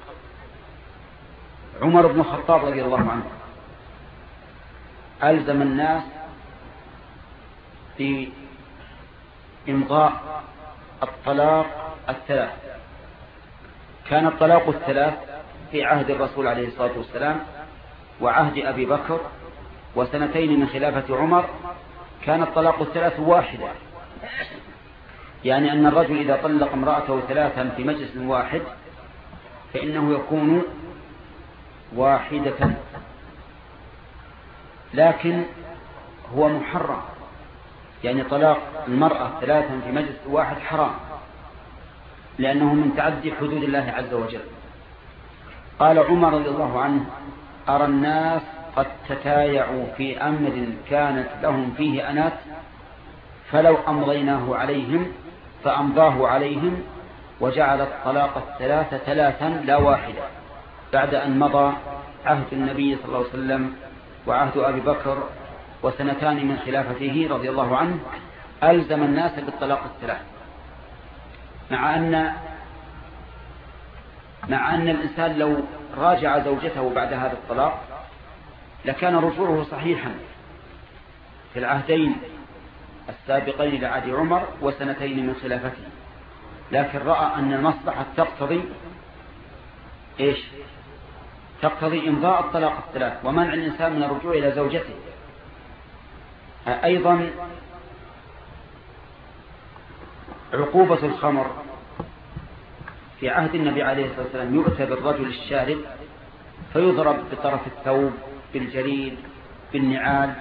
عمر بن الخطاب رضي الله عنه ألزم الناس في إمضاء الطلاق الثلاث. كان الطلاق الثلاث في عهد الرسول عليه الصلاة والسلام وعهد أبي بكر وسنتين من خلافة عمر. كان الطلاق الثلاث واحدة. يعني أن الرجل إذا طلق امرأته ثلاثا في مجلس واحد فإنه يكون واحدة. لكن هو محرم. يعني طلاق المرأة ثلاثا في مجلس واحد حرام. لأنه من تعدي حدود الله عز وجل. قال عمر رضي الله عنه أرى الناس قد تتايعوا في أمر كانت لهم فيه أنات فلو أمضيناه عليهم فأمضاه عليهم وجعل الطلاق الثلاثة ثلاثا لا واحدة بعد أن مضى عهد النبي صلى الله عليه وسلم وعهد أبي بكر وسنتان من خلافته رضي الله عنه ألزم الناس بالطلاق الثلاث. مع أن مع أن الإنسان لو راجع زوجته بعد هذا الطلاق لكان رجوعه صحيحا في العهدين السابقين لعهد عمر وسنتين من خلافته. لكن رأى أن المصلحة تقتضي إيش؟ تقتضي إمضاء الطلاق الثلاث ومنع الإنسان من الرجوع إلى زوجته. أيضا عقوبة الخمر في عهد النبي عليه الصلاة والسلام يؤتى بالرجل الشارب فيضرب بطرف الثوب بالجريد بالنعال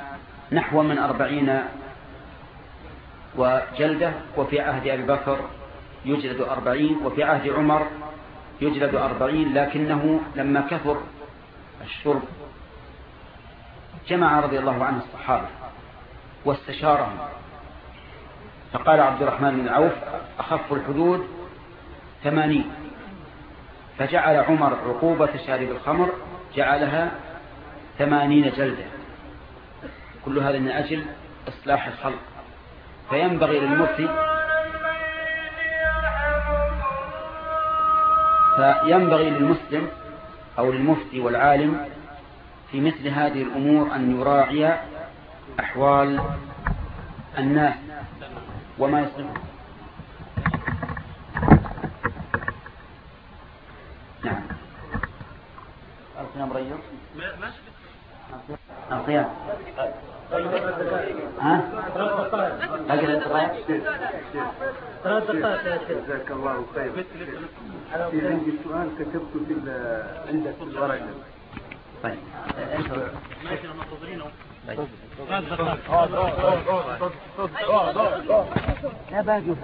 نحو من أربعين وجلدة وفي عهد أبي بكر يجلد أربعين وفي عهد عمر يجلد أربعين لكنه لما كثر الشرب جمع رضي الله عنه الصحابة واستشارهم. فقال عبد الرحمن بن عوف أخف الحدود ثمانين. فجعل عمر عقوبة شارب الخمر جعلها ثمانين جلدة. كل هذا من أجل إصلاح الخلق. فينبغي للمفتي فينبغي للمسلم أو للمفتي والعالم في مثل هذه الأمور أن يراعي أحوال الناس وما يصلحهم نعم. القيام ريض القيام ها؟ باقي ثلاث دقائق يا شيخ جزاك الله خير في عندي سؤال كتبته في عندك في الورقه طيب انت طيب لا باقي